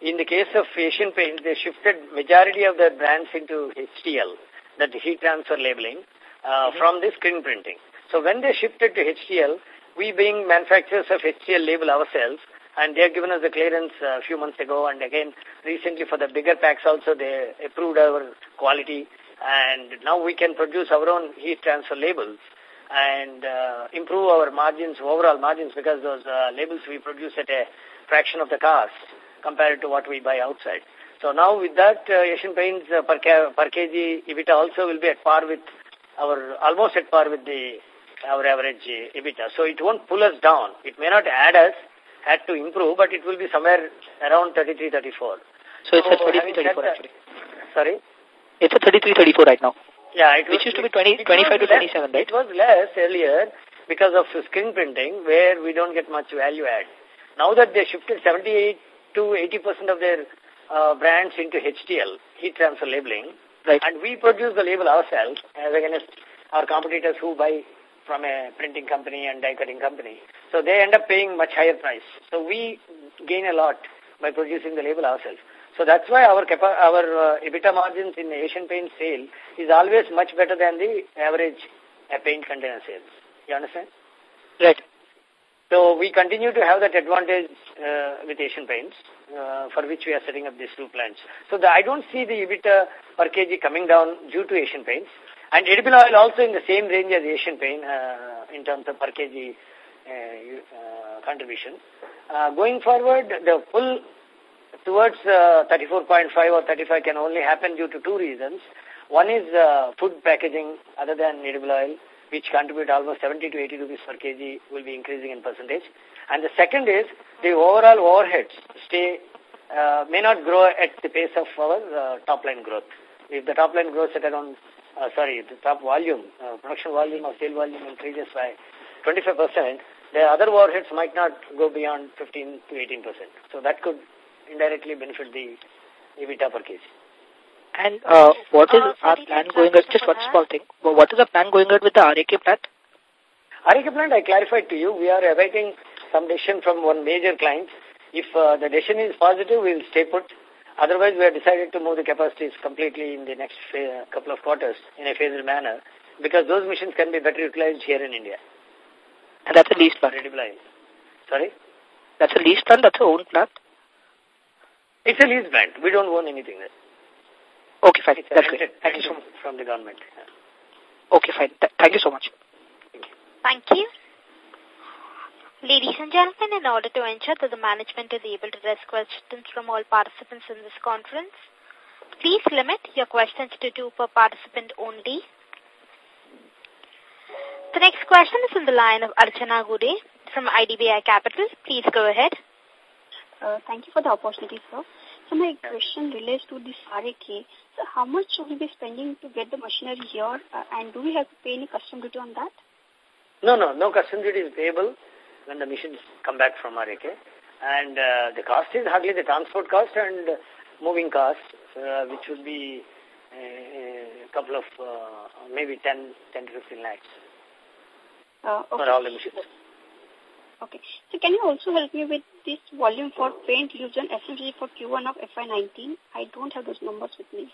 in the case of Asian Paints, they shifted majority of their brands into HTL, that heat transfer labeling, uh, mm -hmm. from the screen printing. So when they shifted to HTL, we being manufacturers of HTL label ourselves, and they have given us the clearance uh, a few months ago, and again, recently for the bigger packs also, they approved our quality, and now we can produce our own heat transfer labels and uh, improve our margins, overall margins, because those uh, labels we produce at a fraction of the cost compared to what we buy outside. So now with that, uh, Asian Paints uh, per, per kg EBITDA also will be at par with our, almost at par with the our average uh, EBITDA. So it won't pull us down. It may not add us, had to improve, but it will be somewhere around 33, 34. So it's so, at 33, 34 actually. Sorry? It's a 33, 34 right now. Yeah, it Which used to be 20, 25 to 27, right? It was less earlier because of screen printing where we don't get much value add. Now that they shifted 78 to 80% of their uh, brands into HTL, heat transfer labeling. Right. And we produce the label ourselves as against our competitors who buy from a printing company and die cutting company. So they end up paying much higher price. So we gain a lot by producing the label ourselves. So that's why our our uh, EBITDA margins in Asian Paint sale is always much better than the average uh, paint container sales. You understand? Right. So we continue to have that advantage uh, with Asian Paints, uh, for which we are setting up these two plants. So the, I don't see the EBITDA per kg coming down due to Asian Paints. And edible oil also in the same range as Asian Paint uh, in terms of per kg uh, uh, contribution. Uh, going forward, the full towards uh, 34.5 or 35 can only happen due to two reasons. One is uh, food packaging other than edible oil, which contribute almost 70 to 80 rupees per kg will be increasing in percentage. And the second is the overall overheads stay uh, may not grow at the pace of our uh, top line growth. If the top line grows at around, uh, sorry, the top volume, uh, production volume or sale volume increases by 25%, the other overheads might not go beyond 15 to 18%. So that could indirectly benefit the EBITDA per case. And uh, what is uh, our plan going ahead? Just one small thing. What is the plan going ahead with the RAK plant? RAK plant, I clarified to you, we are awaiting some decision from one major client. If uh, the decision is positive, we will stay put. Otherwise, we have decided to move the capacities completely in the next couple of quarters in a phased manner because those machines can be better utilized here in India. And that's a lease plant? Sorry? That's a lease plant? That's a own plant? It's a lease plant. We don't own anything there. Okay, fine. It's That's great. Thank you so much. From the government. Okay, fine. Th thank you so much. Thank you. Ladies and gentlemen, in order to ensure that the management is able to address questions from all participants in this conference, please limit your questions to two per participant only. The next question is from the line of Archana Gude from IDBI Capital. Please go ahead. Uh, thank you for the opportunity, sir. So my question relates to this RAK. So how much should we be spending to get the machinery here uh, and do we have to pay any custom duty on that? No, no, no custom duty is payable when the machines come back from RAK. And uh, the cost is hardly the transport cost and moving cost, uh, which would be a couple of, uh, maybe 10, 10 to 15 lakhs uh, okay. for all the machines. Okay. So can you also help me with this volume for paint used on FMCG for Q1 of FY19? I don't have those numbers with me.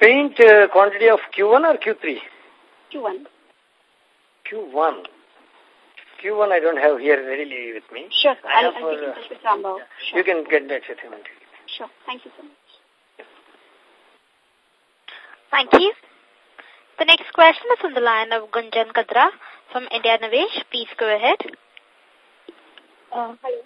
Paint uh, quantity of Q1 or Q3? Q1. Q1. Q1 I don't have here readily with me. Sure. I I'll, have I'll for, in touch with Rambhav. Sure. You can get that with him. Sure. Thank you so much. Thank you. The next question is on the line of Gunjan Kadra from IndiaNivesh. Please go ahead. Uh, hello.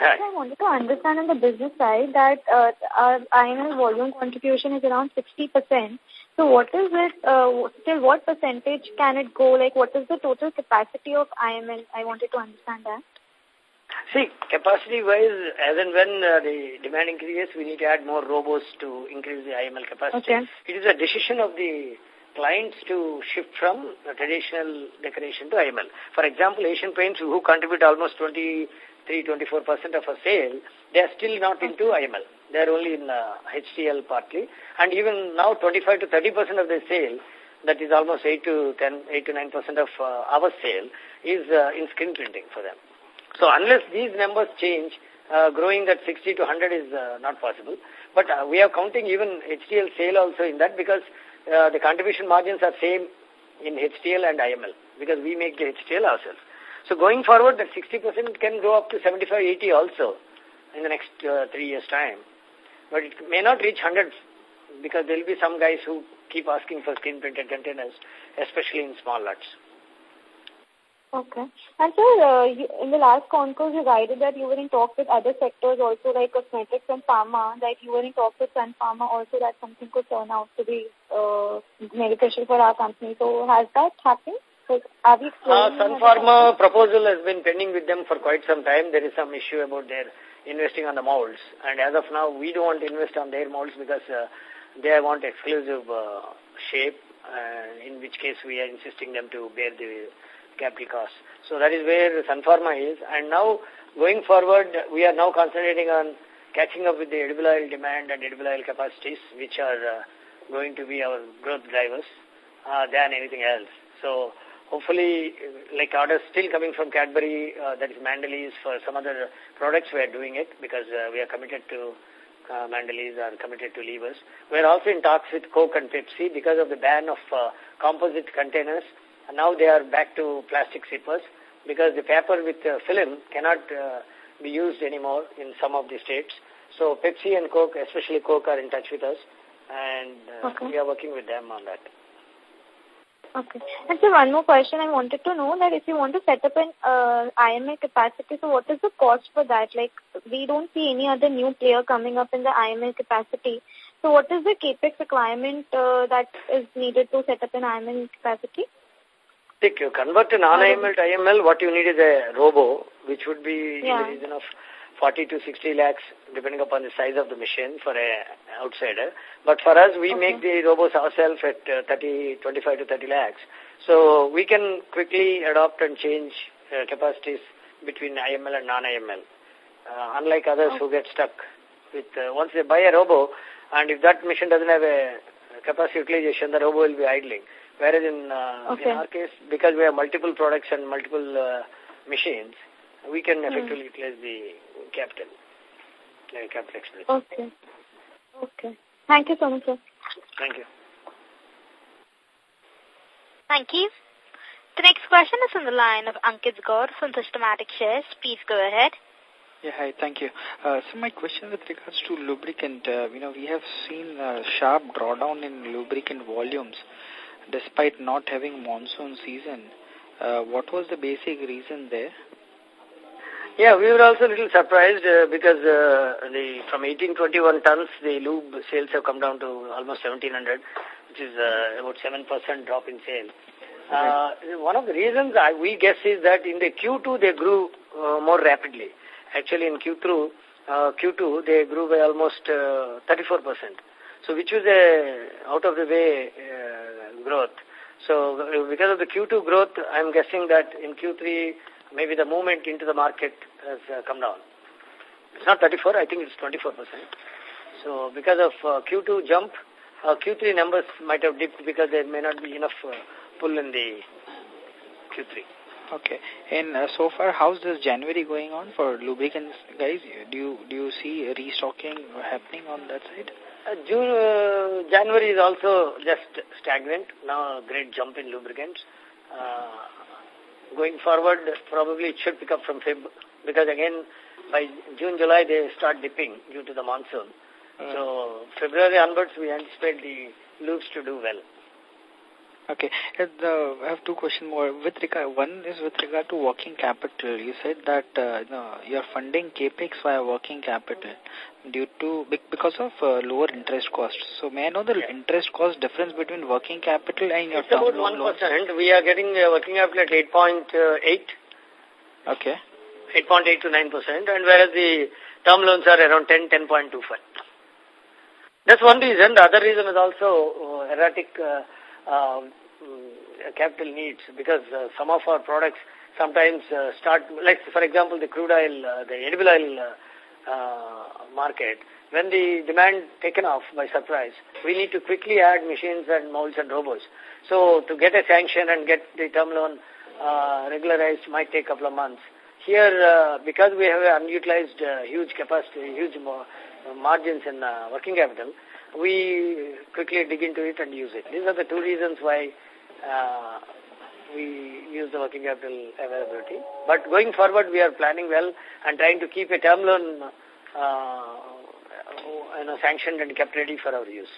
Hi. So I wanted to understand on the business side that uh, our IML volume contribution is around 60%. So what is it, uh, till what percentage can it go? Like what is the total capacity of IML? I wanted to understand that. See, capacity-wise, as and when uh, the demand increases, we need to add more robots to increase the IML capacity. Okay. It is a decision of the clients to shift from traditional decoration to IML. For example, Asian Paints, who contribute almost 23-24% of our sale, they are still not into IML. They are only in uh, HTL partly. And even now, 25 to 30% of the sale, that is almost 8 to 10, 8 to 9% of uh, our sale, is uh, in screen printing for them. So unless these numbers change, uh, growing that 60 to 100 is not possible. But we are counting even HTL sale also in that because uh, the contribution margins are same in HTL and IML because we make the HTL ourselves. So going forward, that 60% can go up to 75, 80 also in the next uh, three years' time. But it may not reach 100 because there will be some guys who keep asking for screen printed containers, especially in small lots. Okay. And sir, uh, you, in the last concourse, you guided that you were in talk with other sectors also like cosmetics and pharma, that you were in talk with Sun Pharma also that something could turn out to be uh, beneficial for our company. So has that happened? So are we uh, Sun Pharma proposal has been pending with them for quite some time. There is some issue about their investing on the molds. And as of now, we don't want to invest on their molds because uh, they want exclusive uh, shape, uh, in which case we are insisting them to bear the capital costs. So that is where Sun Pharma is. And now, going forward, we are now concentrating on catching up with the edible oil demand and edible oil capacities, which are uh, going to be our growth drivers uh, than anything else. So hopefully, like orders still coming from Cadbury, uh, that is Mondelez, for some other products we are doing it because uh, we are committed to uh, Mondelez are committed to levers. We are also in talks with Coke and Pepsi because of the ban of uh, composite containers now they are back to plastic zippers because the paper with uh, film cannot uh, be used anymore in some of the states. So Pepsi and Coke, especially Coke, are in touch with us and uh, okay. we are working with them on that. Okay. And so one more question I wanted to know that if you want to set up an uh, IML capacity, so what is the cost for that? Like we don't see any other new player coming up in the IML capacity. So what is the capex requirement uh, that is needed to set up an IML capacity? Take you convert a non-IML to IML, what you need is a robo, which would be yeah. in the region of 40 to 60 lakhs, depending upon the size of the machine for an outsider. But for us, we okay. make the robos ourselves at uh, 30, 25 to 30 lakhs. So we can quickly adopt and change uh, capacities between IML and non-IML. Uh, unlike others who get stuck with, uh, once they buy a robo, and if that machine doesn't have a capacity utilization, the robo will be idling. Whereas in, uh, okay. in our case, because we have multiple products and multiple uh, machines, we can effectively mm. utilize the capital, like capital expense. Okay. Okay. Thank you so much, sir. Thank you. Thank you. The next question is on the line of Ankit Gaur from Systematic Shares. Please go ahead. Yeah, hi, thank you. Uh, so my question with regards to lubricant, uh, you know, we have seen a sharp drawdown in lubricant volumes despite not having monsoon season. Uh, what was the basic reason there? Yeah, we were also a little surprised uh, because uh, the from 1821 tons, the lube sales have come down to almost 1700, which is uh, about 7% drop in sales. Uh, one of the reasons I, we guess is that in the Q2 they grew uh, more rapidly. Actually, in Q2, uh, Q2 they grew by almost uh, 34%. So, which was a out of the way uh, growth. So, uh, because of the Q2 growth, I'm guessing that in Q3 maybe the movement into the market has uh, come down. It's not 34, I think it's 24%. So because of uh, Q2 jump, uh, Q3 numbers might have dipped because there may not be enough pull in the Q3. Okay. And so far, how's this January going on for lubricants, guys? Do you do you see restocking happening on that side? Uh, June, uh, January is also just stagnant. Now a great jump in lubricants. Uh, going forward, probably it should pick up from Feb because again, by June, July, they start dipping due to the monsoon. Uh. So February onwards, we anticipate the lubes to do well. Okay. Uh, I have two questions more. With regard, one is with regard to working capital. You said that uh, no, you're funding capex via working capital due to because of uh, lower interest costs. So may I know the Yeah. interest cost difference between working capital and your It's term about loan 1%. loans? We are getting uh, working capital at 8.8, Okay. 8.8 to 9%, and whereas the term loans are around 10, 10.25. That's one reason. The other reason is also uh, erratic uh, uh, mm, capital needs because uh, some of our products sometimes uh, start, like for example, the crude oil, uh, the edible oil uh, uh, market, when the demand taken off by surprise, we need to quickly add machines and molds and robots. So to get a sanction and get the term loan uh, regularized might take a couple of months. Here, uh, because we have unutilized uh, huge capacity, huge margins in uh, working capital, we quickly dig into it and use it. These are the two reasons why uh, we use the working capital availability. But going forward, we are planning well and trying to keep a term loan uh, you know, sanctioned and kept ready for our use.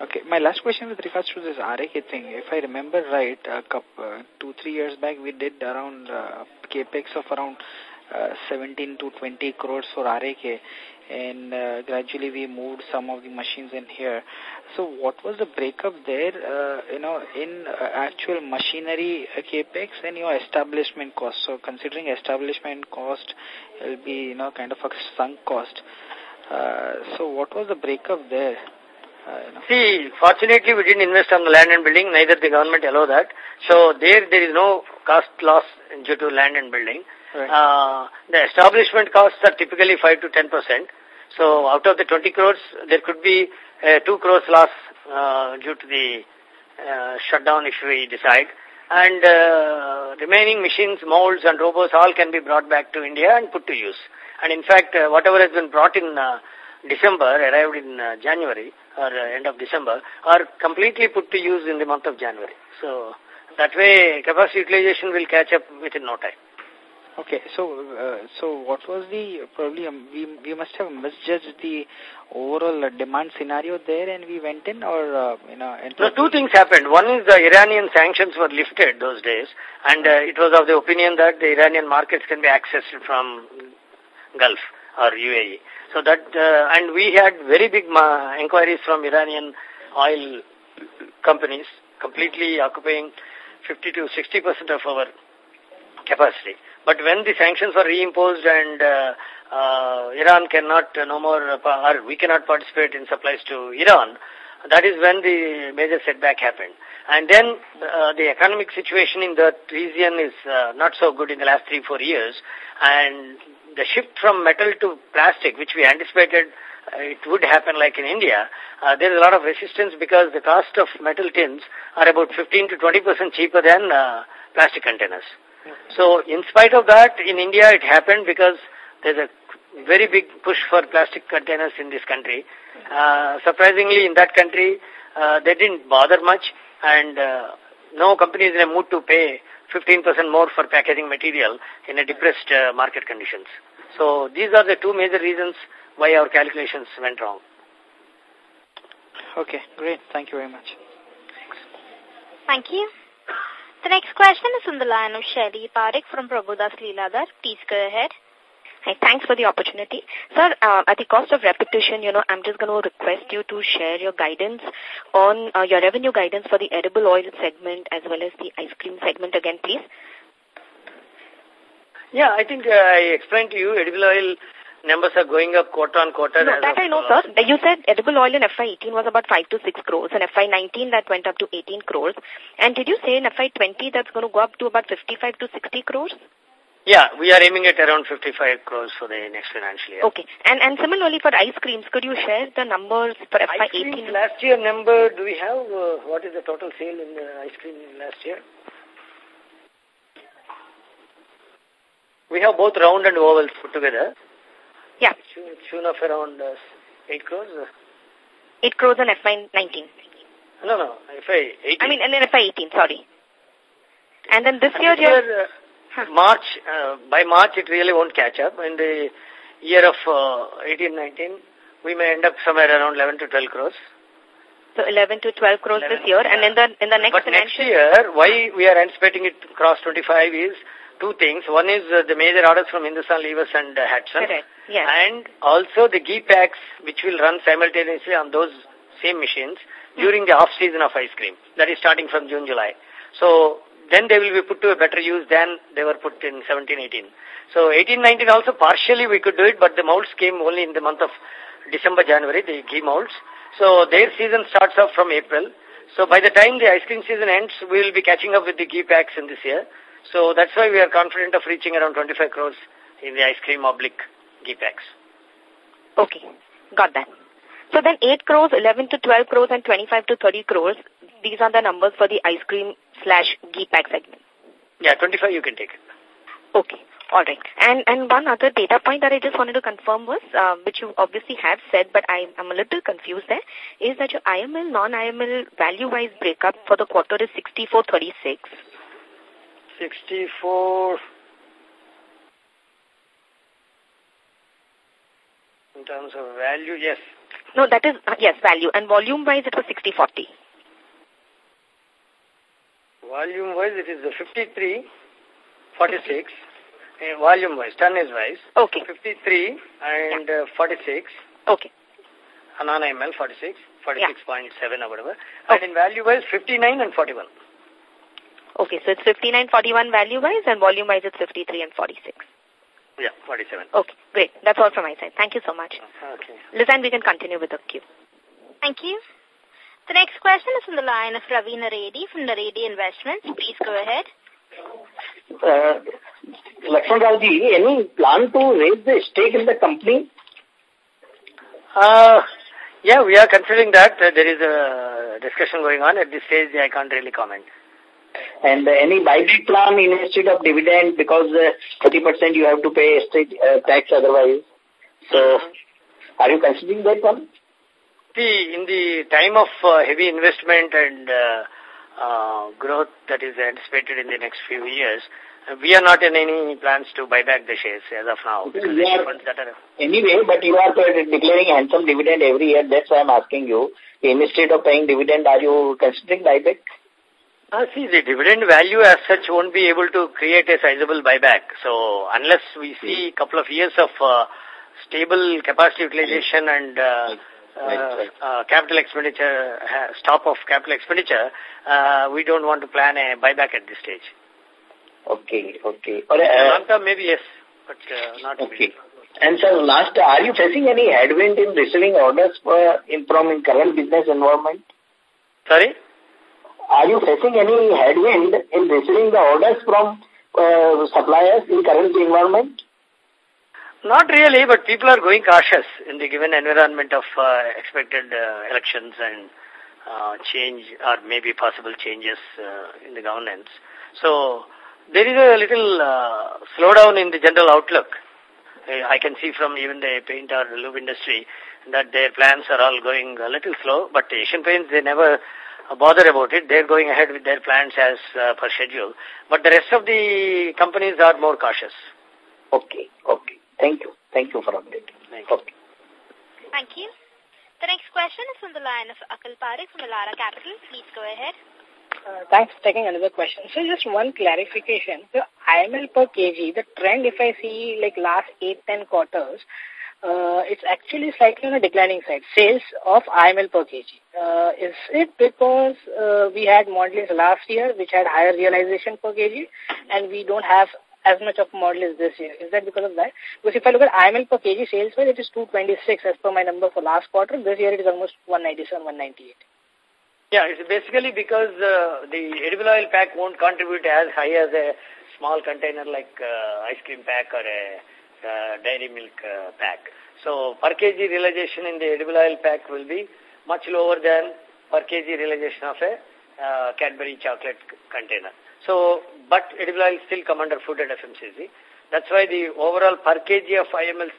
Okay. My last question with regards to this RAK thing. If I remember right, a couple, uh, two, three years back, we did around uh, capex of around uh, 17 to 20 crores for RAK and uh, gradually we moved some of the machines in here. So what was the breakup there, uh, you know, in uh, actual machinery uh, capex and your establishment cost? So considering establishment cost will be, you know, kind of a sunk cost. Uh, so what was the breakup there? Uh, you know? See, fortunately, we didn't invest on the land and building. Neither the government allow that. So there, there is no cost loss due to land and building. Right. Uh, the establishment costs are typically 5 to 10 percent. So out of the 20 crores, there could be uh, 2 crores loss uh, due to the uh, shutdown if we decide. And uh, remaining machines, molds and robots all can be brought back to India and put to use. And in fact, uh, whatever has been brought in uh, December, arrived in uh, January or uh, end of December, are completely put to use in the month of January. So that way, capacity utilization will catch up within no time. Okay, so uh, so what was the probably um, we we must have misjudged the overall demand scenario there, and we went in, or uh, you know. No, two things happened. One is the Iranian sanctions were lifted those days, and uh, it was of the opinion that the Iranian markets can be accessed from Gulf or UAE. So that uh, and we had very big inquiries from Iranian oil companies, completely occupying 50 to 60 percent of our capacity. But when the sanctions were reimposed and uh, uh, Iran cannot uh, no more, uh, or we cannot participate in supplies to Iran, that is when the major setback happened. And then uh, the economic situation in that region is uh, not so good in the last three, four years. And the shift from metal to plastic, which we anticipated uh, it would happen like in India, uh, there is a lot of resistance because the cost of metal tins are about 15 to 20 percent cheaper than uh, plastic containers. So in spite of that, in India it happened because there's a very big push for plastic containers in this country. Uh, surprisingly, in that country, uh, they didn't bother much and uh, no company is in a mood to pay 15% more for packaging material in a depressed uh, market conditions. So these are the two major reasons why our calculations went wrong. Okay, great. Thank you very much. Thank you. The next question is on the line of Shelly Parekh from Prabhudas Lilladher. Please go ahead. Hi, thanks for the opportunity. Sir, uh, at the cost of repetition, you know, I'm just going to request you to share your guidance on uh, your revenue guidance for the edible oil segment as well as the ice cream segment again, please. Yeah, I think uh, I explained to you edible oil numbers are going up quarter on quarter. No, that I know, sir. You said edible oil in FY18 was about 5 to 6 crores. and FY19, that went up to 18 crores. And did you say in FY20 that's going to go up to about 55 to 60 crores? Yeah, we are aiming at around 55 crores for the next financial year. Okay. And and similarly for ice creams, could you share the numbers for FY18? last year number, do we have, uh, what is the total sale in the ice cream last year? We have both round and ovals put together. Yeah. Tune of around uh, 8 crores? 8 crores in FY19. No, no, FY18. I mean, and then FY18, sorry. And then this and year, year uh, March, uh, by March it really won't catch up. In the year of uh, 18, 19, we may end up somewhere around 11 to 12 crores. So 11 to 12 crores 11, this year, yeah. and in the in the next but next year, why we are anticipating it to cross 25 is two things. One is uh, the major orders from Hindustan Levers and uh, Hatsun. Correct. Yes. And also the ghee packs, which will run simultaneously on those same machines during the off-season of ice cream. That is starting from June, July. So then they will be put to a better use than they were put in 17, 18. So 18, 19 also partially we could do it, but the molds came only in the month of December, January, the ghee molds. So their season starts off from April. So by the time the ice cream season ends, we will be catching up with the ghee packs in this year. So that's why we are confident of reaching around 25 crores in the ice cream oblique ghee. Okay, got that. So then 8 crores, 11 to 12 crores and 25 to 30 crores, these are the numbers for the ice cream slash ghee segment. Yeah, 25 you can take it. Okay. All right. And and one other data point that I just wanted to confirm was, uh, which you obviously have said, but I, am a little confused there, is that your IML, non-IML value-wise breakup for the quarter is 6436. 64 in terms of value, yes. No, that is, uh, yes, value. And volume-wise, it was 60-40. Volume-wise, it is 53, 46. Uh, volume-wise, tonnage-wise. Okay. 53 and yeah. uh, 46. Okay. Non-IML, 46, 46.7 yeah. or whatever. And in value-wise, 59 and 41. Okay, so it's 59, 41 value-wise and volume-wise it's 53 and 46. Yeah, 47. Okay, great. That's all from my side. Thank you so much. Okay. Listen, we can continue with the queue. Thank you. The next question is from the line of Ravi Naredi from Naredi Investments. Please go ahead. Uh, Lakshman Rauji, any plan to raise the stake in the company? Uh, yeah, we are considering that. Uh, there is a discussion going on. At this stage, I can't really comment. And uh, any buyback plan instead of dividend because uh, 30% you have to pay state uh, tax otherwise. So, are you considering that one? See, in the time of uh, heavy investment and uh, uh, growth that is anticipated in the next few years, we are not in any plans to buy back the shares as of now. Because are, anyway, but you are declaring handsome dividend every year. That's why I'm asking you. Instead of paying dividend, are you considering buyback? Uh, see, the dividend value as such won't be able to create a sizable buyback. So unless we see a couple of years of uh, stable capacity utilization and uh, uh, uh, capital expenditure, uh, stop of capital expenditure, uh, we don't want to plan a buyback at this stage. Okay, okay. Or, uh, long term, maybe yes, but uh, not Okay. And sir, last, are you facing any headwind in receiving orders for, in, from in current business environment? Sorry? Are you facing any headwind in receiving the orders from uh, suppliers in current environment? Not really, but people are going cautious in the given environment of uh, expected uh, elections and uh, change or maybe possible changes uh, in the governance. So there is a little slowdown in the general outlook. I can see from even the paint or lube industry that their plans are all going a little slow, but Asian Paints, they never bother about it. They're going ahead with their plans as uh, per schedule. But the rest of the companies are more cautious. Okay, okay. Thank you. Thank you for updating. Thank you. Okay. Thank you. The next question is from the line of Akil Parekh from Elara Capital. Please go ahead. Uh, thanks for taking another question. So just one clarification. The IML per kg, the trend if I see like last 8-10 quarters, uh, it's actually slightly on a declining side. Sales of IML per kg. Uh, is it because uh, we had models last year which had higher realization per kg and we don't have as much of models this year? Is that because of that? Because if I look at IML per kg sales, well, it is 226 as per my number for last quarter. This year it is almost 197, 198. Yeah, it's basically because uh, the edible oil pack won't contribute as high as a small container like uh, ice cream pack or a uh, dairy milk uh, pack. So per kg realization in the edible oil pack will be much lower than per kg realization of a uh, Cadbury chocolate container. So, but edible oil still come under food and FMCG. That's why the overall per kg of IML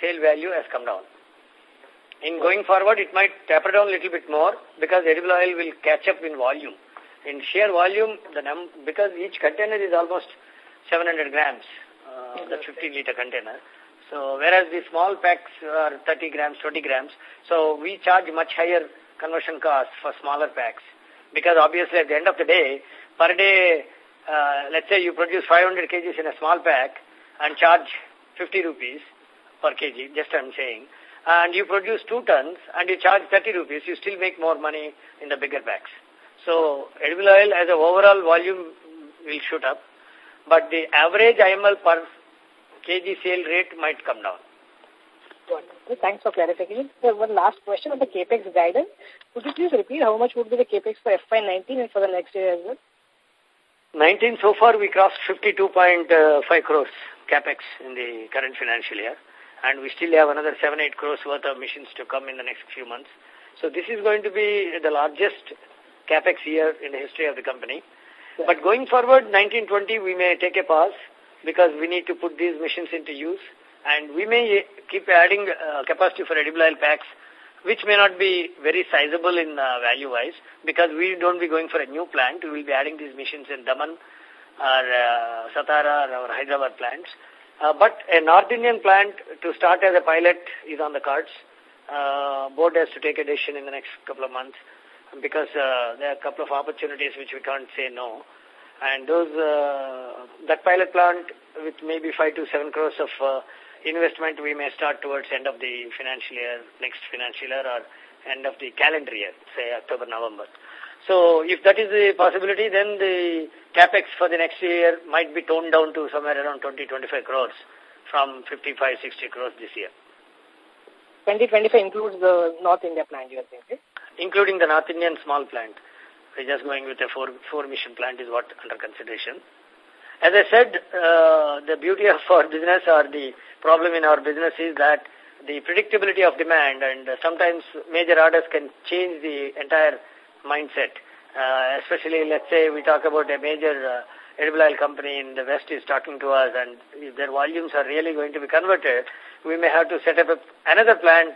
sale value has come down. In going forward, it might taper down a little bit more because edible oil will catch up in volume. In sheer volume, the num because each container is almost 700 grams, uh, the 15 liter container. So, whereas the small packs are 30 grams, 20 grams. So, we charge much higher conversion cost for smaller packs. Because obviously at the end of the day, per day, uh, let's say you produce 500 kgs in a small pack and charge 50 rupees per kg, just I'm saying and you produce two tons and you charge 30 rupees, you still make more money in the bigger packs. So edible oil as a overall volume will shoot up, but the average IML per kg sale rate might come down. Thanks for clarification. So one last question on the capex guidance. Could you please repeat how much would be the capex for FY19 and for the next year as well? 19 so far we crossed 52.5 uh, crores capex in the current financial year and we still have another 7-8 crores worth of machines to come in the next few months. So this is going to be the largest capex year in the history of the company. But going forward, 1920, we may take a pause because we need to put these machines into use and we may keep adding uh, capacity for edible oil packs which may not be very sizable in uh, value-wise because we don't be going for a new plant. We will be adding these machines in Daman or uh, Satara or our Hyderabad plants. Uh, but a North Indian plant to start as a pilot is on the cards. Board has to take a decision in the next couple of months because uh, there are a couple of opportunities which we can't say no. And those uh, that pilot plant with maybe 5 to 7 crores of uh, investment we may start towards end of the financial year, next financial year or end of the calendar year, say October, November. So if that is the possibility, then the capex for the next year might be toned down to somewhere around 20-25 crores from 55-60 crores this year. 2025 includes the North India plant, you are saying, right? Including the North Indian small plant. We're just going with a four, four mission plant is what under consideration. As I said, uh, the beauty of our business or the problem in our business is that the predictability of demand and uh, sometimes major orders can change the entire mindset. Uh, especially, let's say we talk about a major edible oil company in the West is talking to us and if their volumes are really going to be converted, we may have to set up a, another plant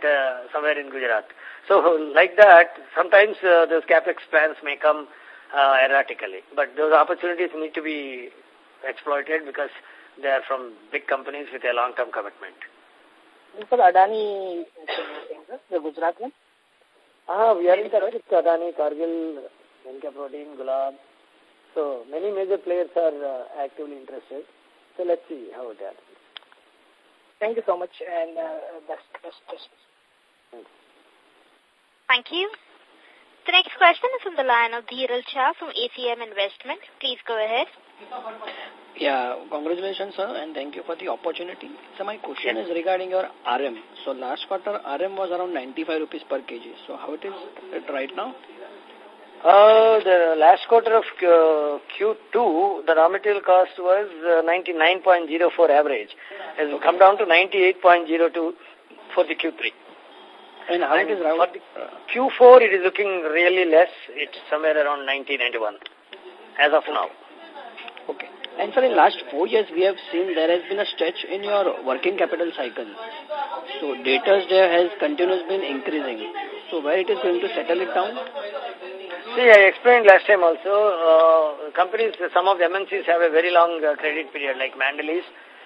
somewhere in Gujarat. So like that, sometimes uh, those capex plans may come uh, erratically, but those opportunities need to be exploited because they are from big companies with a long-term commitment. For Adani, the Gujarat one? Ah, we are interested. It's Adani, Cargill, Enka Protein, Gulab. So many major players are uh, actively interested. So let's see how it happens. Thank you so much and uh, best, best, best. Thanks. Thank you. The next question is from the line of Dhiral Shah from ACM Investment. Please go ahead. Yeah, congratulations, sir, and thank you for the opportunity. So my question is regarding your RM. So last quarter, RM was around 95 rupees per kg. So how it is it right now? Uh, the last quarter of uh, Q2, the raw material cost was uh, 99.04 average. It has come down to 98.02 for the Q3. And how and it is right? For Q4, it is looking really less. It's somewhere around 90.91 as of now. Okay. And sir, in last four years, we have seen there has been a stretch in your working capital cycle. So debtors there has continuously been increasing. So where it is going to settle it down? See, I explained last time also, uh, companies, some of the MNCs have a very long uh, credit period, like Mondelez,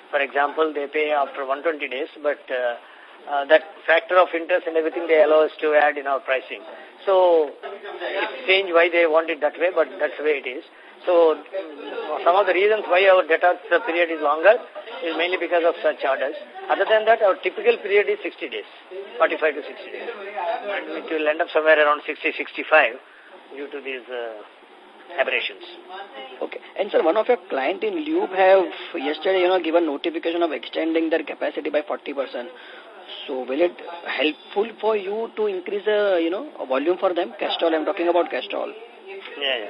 for example, they pay after 120 days, but uh, uh, that factor of interest and everything they allow us to add in our pricing. So, it's strange why they want it that way, but that's the way it is. So, some of the reasons why our data period is longer is mainly because of such orders. Other than that, our typical period is 60 days, 45 to 60 days. And it will end up somewhere around 60, 65 due to these uh, aberrations. Okay. And sir, one of your client in Lube have yesterday, you know, given notification of extending their capacity by 40%. So will it helpful for you to increase, uh, you know, volume for them? Castrol, I'm talking about Castrol. Yeah, yeah.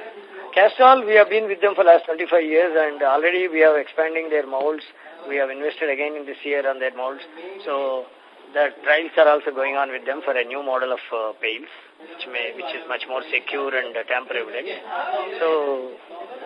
Castrol, we have been with them for last 25 years and already we are expanding their molds. We have invested again in this year on their molds. So the trials are also going on with them for a new model of uh, pails, which may which is much more secure and uh, tamper evident. So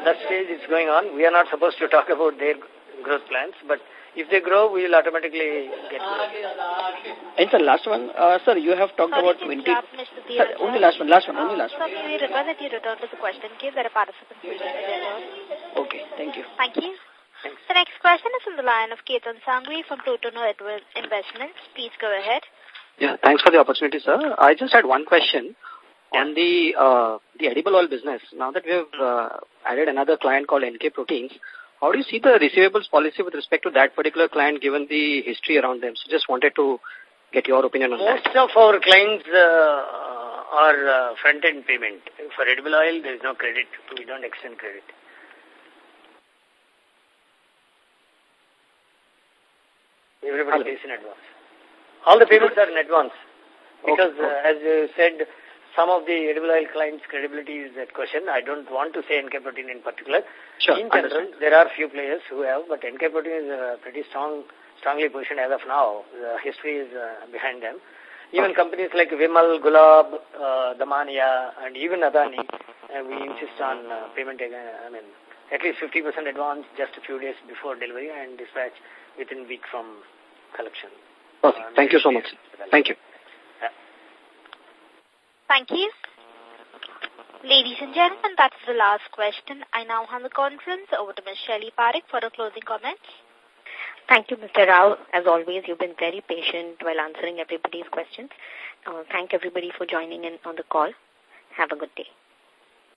that stage is going on. We are not supposed to talk about their growth plans, but if they grow, we will automatically get growth. And sir, last one, uh, sir, you have talked Sorry about 20... interrupt, Sir, only last one, last one, only last Sir, one. we request that you return to the question queue. There are participants waiting for their. Okay, thank you. Thank you. The next question is from the line of Ketan Sangvi from Plutono Edward Investments. Please go ahead. Yeah, thanks for the opportunity, sir. I just had one question on the uh, the edible oil business. Now that we have uh, added another client called NK Proteins, how do you see the receivables policy with respect to that particular client given the history around them? So just wanted to get your opinion on Most that. Most of our clients uh, are uh, front-end payment. For edible oil, there is no credit. We don't extend credit. Everybody pays in advance. All the payments are in advance. Because, uh, as you said, some of the edible oil clients' credibility is at question. I don't want to say NK Protein in particular. Sure, in general, understood. there are few players who have, but NK Protein is uh, pretty strong, strongly positioned as of now. The history is uh, behind them. Even companies like Vimal, Gulab, uh, Damania, and even Adani, uh, we insist on uh, payment, uh, I mean, at least 50% advance just a few days before delivery and dispatch within week from collection. Perfect. Thank you so much. Thank you. Thank you. Ladies and gentlemen, that's the last question. I now hand the conference over to Ms. Shelly Parekh for her closing comments. Thank you, Mr. Rao. As always, you've been very patient while answering everybody's questions. Uh, thank everybody for joining in on the call. Have a good day.